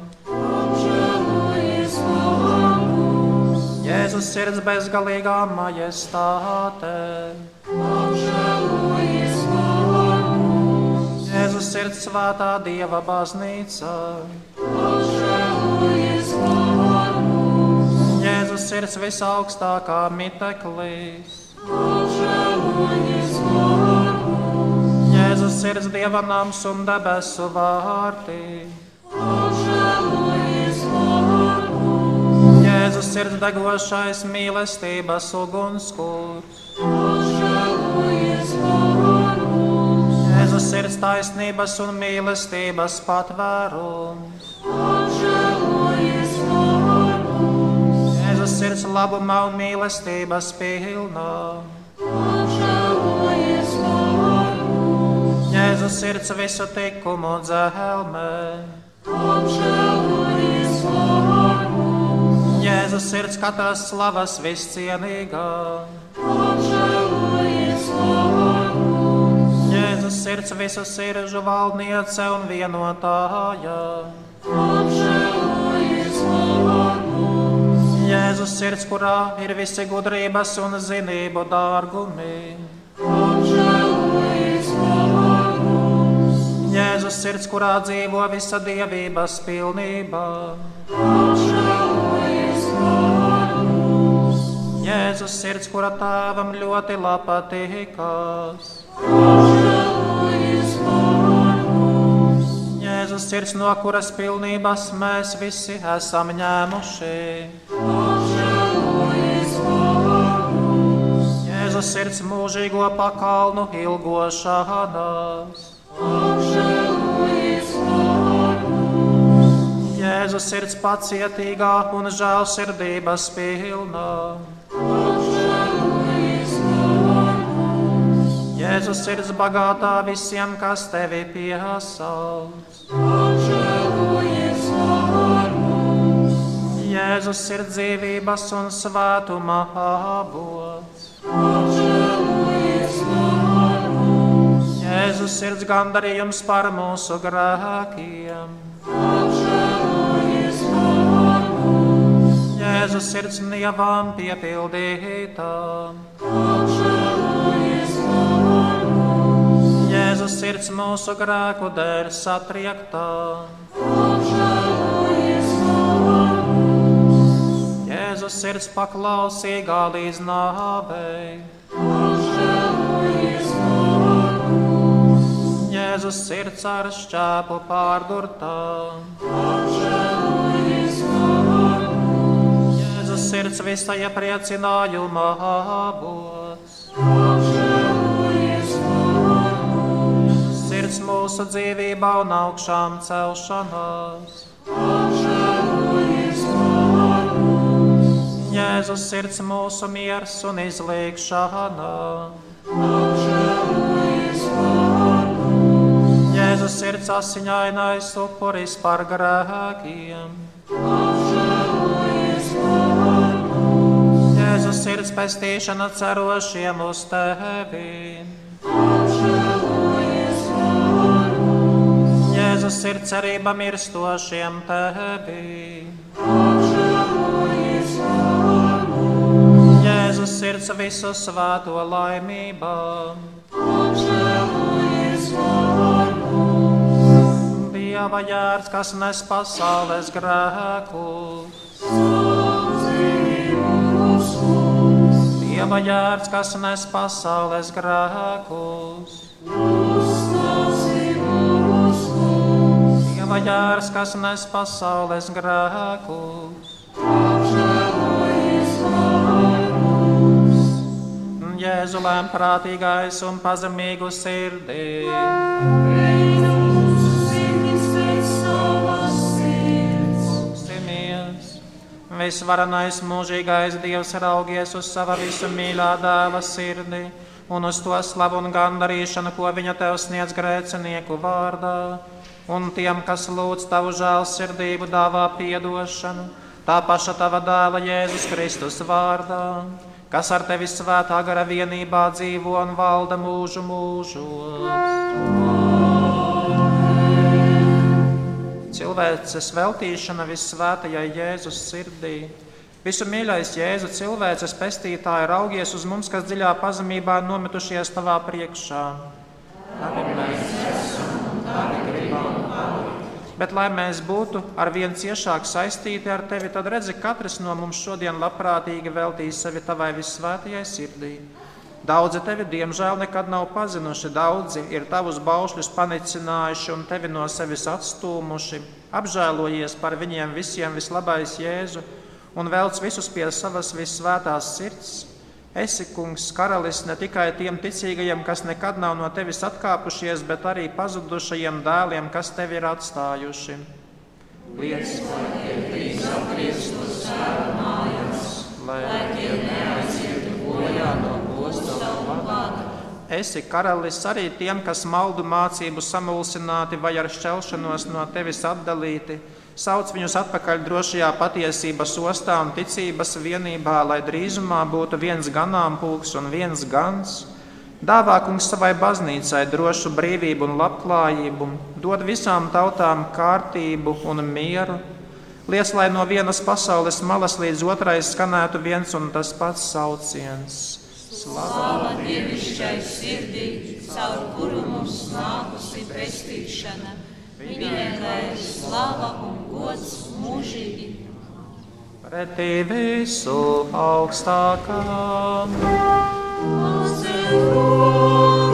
Jēzus sirds bezgalīgā majestāte. Jēzus sirds svētā Dieva baznīca. Jēzus sirds visaugstākā miteklīs. Jēzus sirds Dieva nams un debesu vārtī. Jēzus sirds degošais mīlestības ugunskurs. Jēzus sirds taisnības un mīlestības patvērums. Jēzus sirds labumā un mīlestības pilnā. Jēzus sirds visu tikumu dzelmē. Jēzus sirds katras slavas viscienīgā. Jēzus sirds visu sirdžu valdniece un vienotāja. Jēzus sirds, kurā ir visi gudrības un zinību dārgumi. Jēzus sirds, kurā dzīvo visa dievības pilnība. Jēzus sirds, kura tēvam ļoti patīkās. Jēzus sirds, no kuras pilnības mēs visi esam ņēmuši. Jēzus sirds mūžīgo pakalnu ilgošanās. Jēzus sirds pacietīgā un žēlsirdības pilnā. Jēzus sirds bagātā visiem, kas tevi piesauc. Jēzus sirds dzīvības un svētuma avots. Jēzus sirds gandarījums par mūsu grēkiem. Jēzus sirds nievām piepildītām. Jēzus sirds mūsu grēku dēļ satriektā. Jēzus sirds paklausīgā līdz nāvei. Jēzus sirds ar šķēpu pārdurtā. Jēzus sirds visai iepriecinājumā avots. Sirds mūsu dzīvībā un augšām celšanās. Jēzus sirds mūsu miers un izlīgšana. Jēzus sirds asiņainais upuris par grēkiem. Jēzus sirds pestīšana cerošiem uz tevi. Jēzus sirds cerība mirstošiem tevi. Jēzus sirds visu svēto laimībā. Dieva jērs, kas nes pasaules grēkus. Dieva jērs, kas nes pasaules grēkus. Dieva jērs, kas nes pasaules grēkus. Jēzu lēm prātīgais un pazemīgu sirdī. Visvarenais mūžīgais Dievs raugies uz sava visu mīļā dēla sirdi un uz to slavu un gandarīšanu, ko viņa tev sniedz grēcinieku vārdā, un tiem, kas lūdz tavu žēlsirdību, dāvā piedošanu, tā paša tava dēla Jēzus Kristus vārdā kas ar tevi svētā gara vienībā dzīvo un valda mūžu mūžos. Cilvēces veltīšana visvētajai Jēzus sirdī. Visu mīļais Jēzu cilvēces pestītāji raugies uz mums, kas dziļā pazemībā nometušies tavā priekšā. Bet, lai mēs būtu ar vien ciešāk saistīti ar tevi, tad redzi, katrs no mums šodien labprātīgi veltīs sevi tavai vissvētajai sirdī. Daudzi tevi, diemžēl, nekad nav pazinuši, daudzi ir tavus baušļus panicinājuši un tevi no sevis atstūmuši. Apžēlojies par viņiem visiem vislabais Jēzu un velc visus pie savas vissvētās sirds. Esi kungs, karalis ne tikai tiem ticīgajiem, kas nekad nav no tevis atkāpušies, bet arī pazudušajiem dēliem, kas tevi ir atstājuši. Liec, lai tie neaizietu bojā no posta vada. Esi karalis arī tiem, kas maldu mācību samulsināti vai ar šķelšanos no tevis atdalīti. Sauc viņus atpakaļ drošajā patiesības ostā un ticības vienībā, lai drīzumā būtu viens ganāmpulks un viens gans. Dāvā kungs savai baznīcai drošu brīvību un labklājību, dod visām tautām kārtību un mieru. Lies, lai no vienas pasaules malas līdz otrai skanētu viens un tas pats sauciens. Slāva dievišķai sirdī, caur kuru mums nākusi pestīšana. Viņai lai slava un gods mūžīgi. Pretī visu augstākām. Jesus,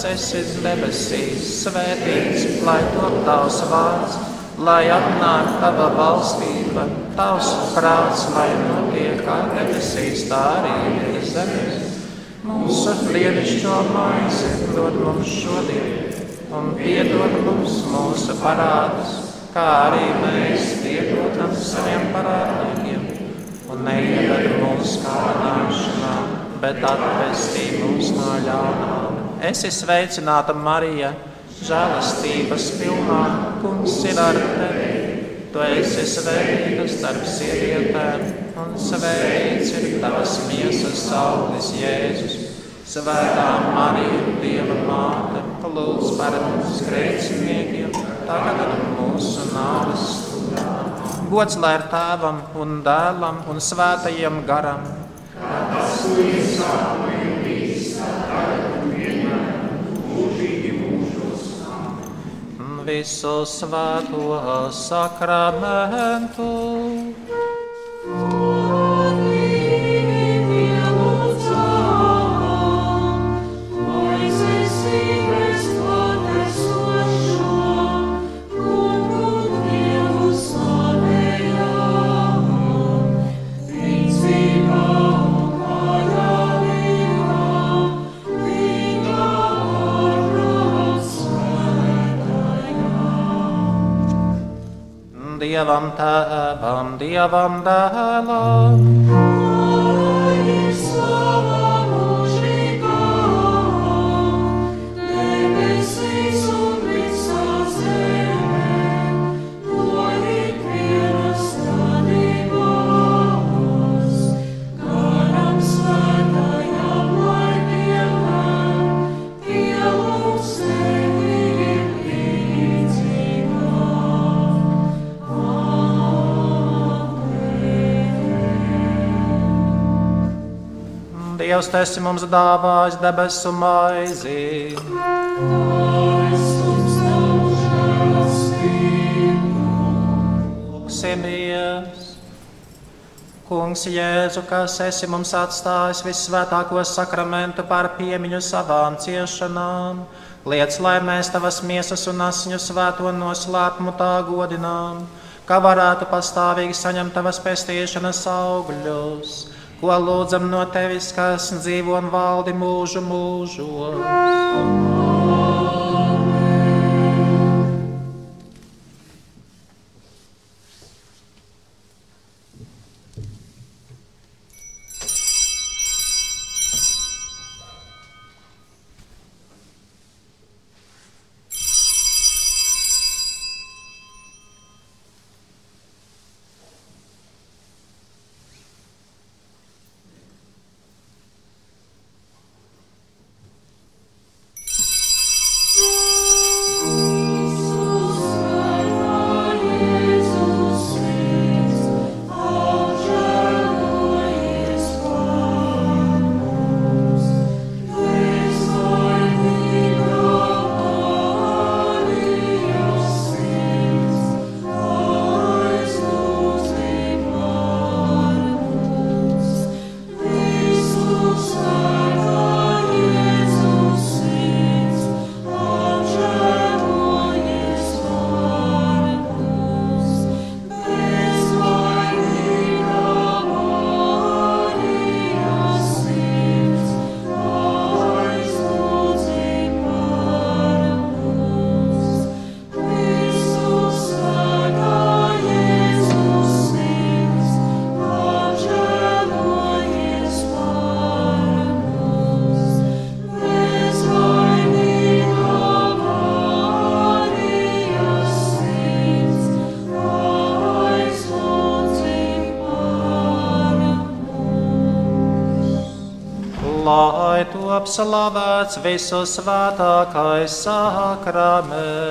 kas esi debesīs, svētīts, lai top tavs vārds, lai atnāk tava valstība, tavs prāts, lai notiek kā debesīs, tā arī virs zemes. Mūsu dievišķo maizi dod mums šodien, un piedod mums mūsu parādus, kā arī mēs piedodam saviem parādniekiem un neieved mūsu kārdināšanā, bet atvestī mūs no ļaunā. Es esmu sveicināta Marija, žēlastības pilnā, kungs ir ar tevi. Tu esi svētīta starp sievietēm, un svētīts ir tavas miesas saulis Jēzus. Svētā Marija, Dieva māte, lūdz par mums grēciniekiem, tagad un mūsu nāves stundā. Gods lai ir tēvam un dēlam un svētajam garam. Tas ir sākums, tagad un vienmēr, mūžīgi mūžos. Visu svēto sakramentu. Dievam tēvam, Dievam dēlam. Dievs, tu esi mums dāvājis debesu maizi. Lūksimies! Kungs, Jēzu, kas esi mums atstājis vissvētāko sakramentu par piemiņu savām ciešanām, liec, lai mēs tavas miesas un asiņu svēto noslēpumu tā godinām, kā varētu pastāvīgi saņemt tavas pestīšanas augļus ko lūdzam no tevis, kas dzīvo un valdi mūžu mūžos. Slavēts visu svētākais sakraments.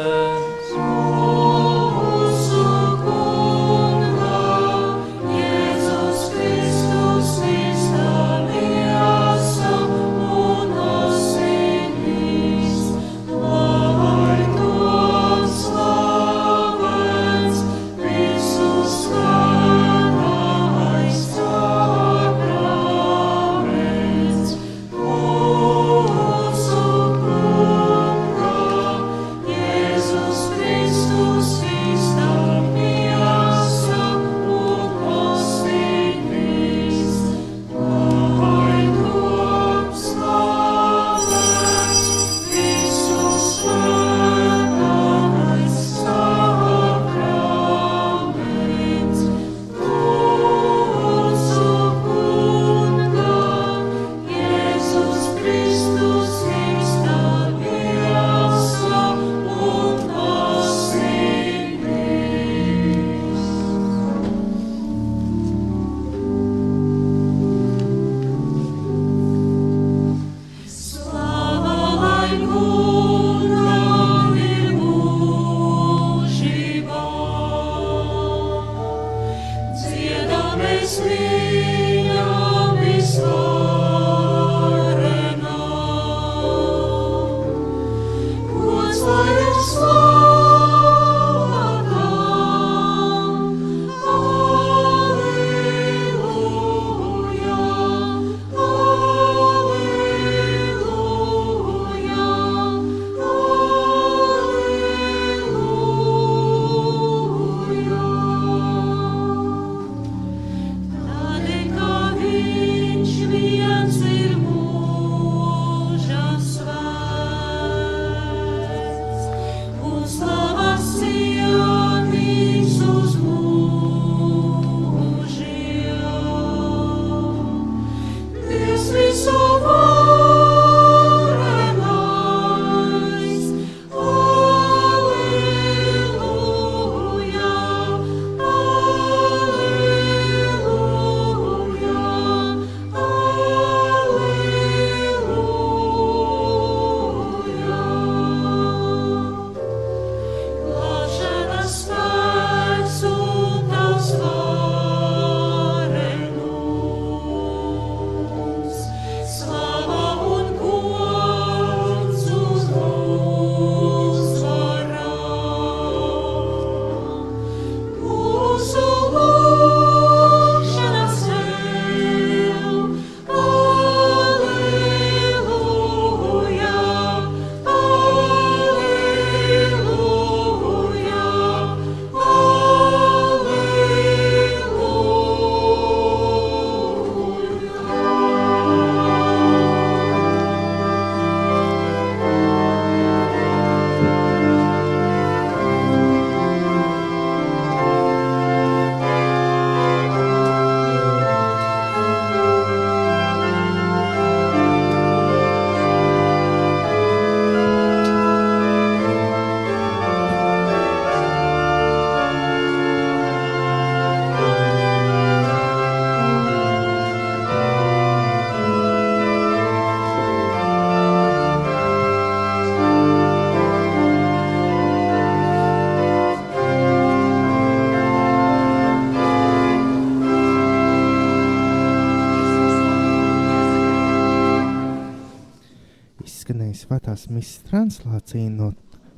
Svētās misijas translācija no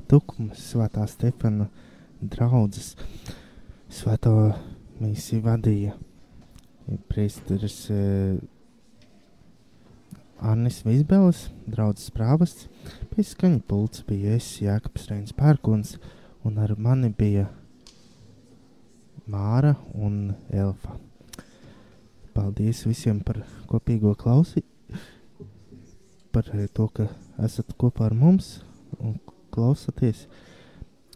Tukuma svētā Stefana draudzes. Svēto misiju vadīja priesteris eh, Arnis Vizbelis, draudzes prāvests. Pie skaņa pults bija es, Jākaps Reins Pērkons, un ar mani bija Māra un Elfa. Paldies visiem par kopīgo klausi, par eh, to, ka esat kopā ar mums un klausaties.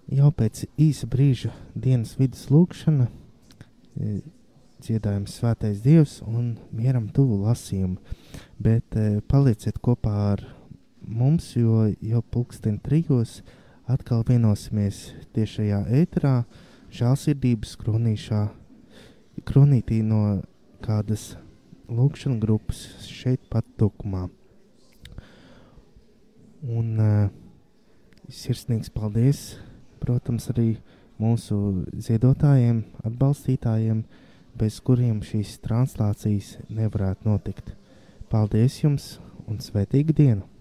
Jau pēc īsa brīža dienas vidus lūkšana, eh, dziedājums Svētais Dievs un mieram tuvu lasījumu. Bet eh, paliciet kopā ar mums, jo jau pulksten trijos atkal vienosimies tiešajā ēterā, žālsirdības kronīšā, kronītī no kādas lūkšana grupas šeit pat tukumā. Un uh, sirsnīgs paldies, protams, arī mūsu ziedotājiem, atbalstītājiem, bez kuriem šīs translācijas nevarētu notikt. Paldies jums un svētīgu dienu!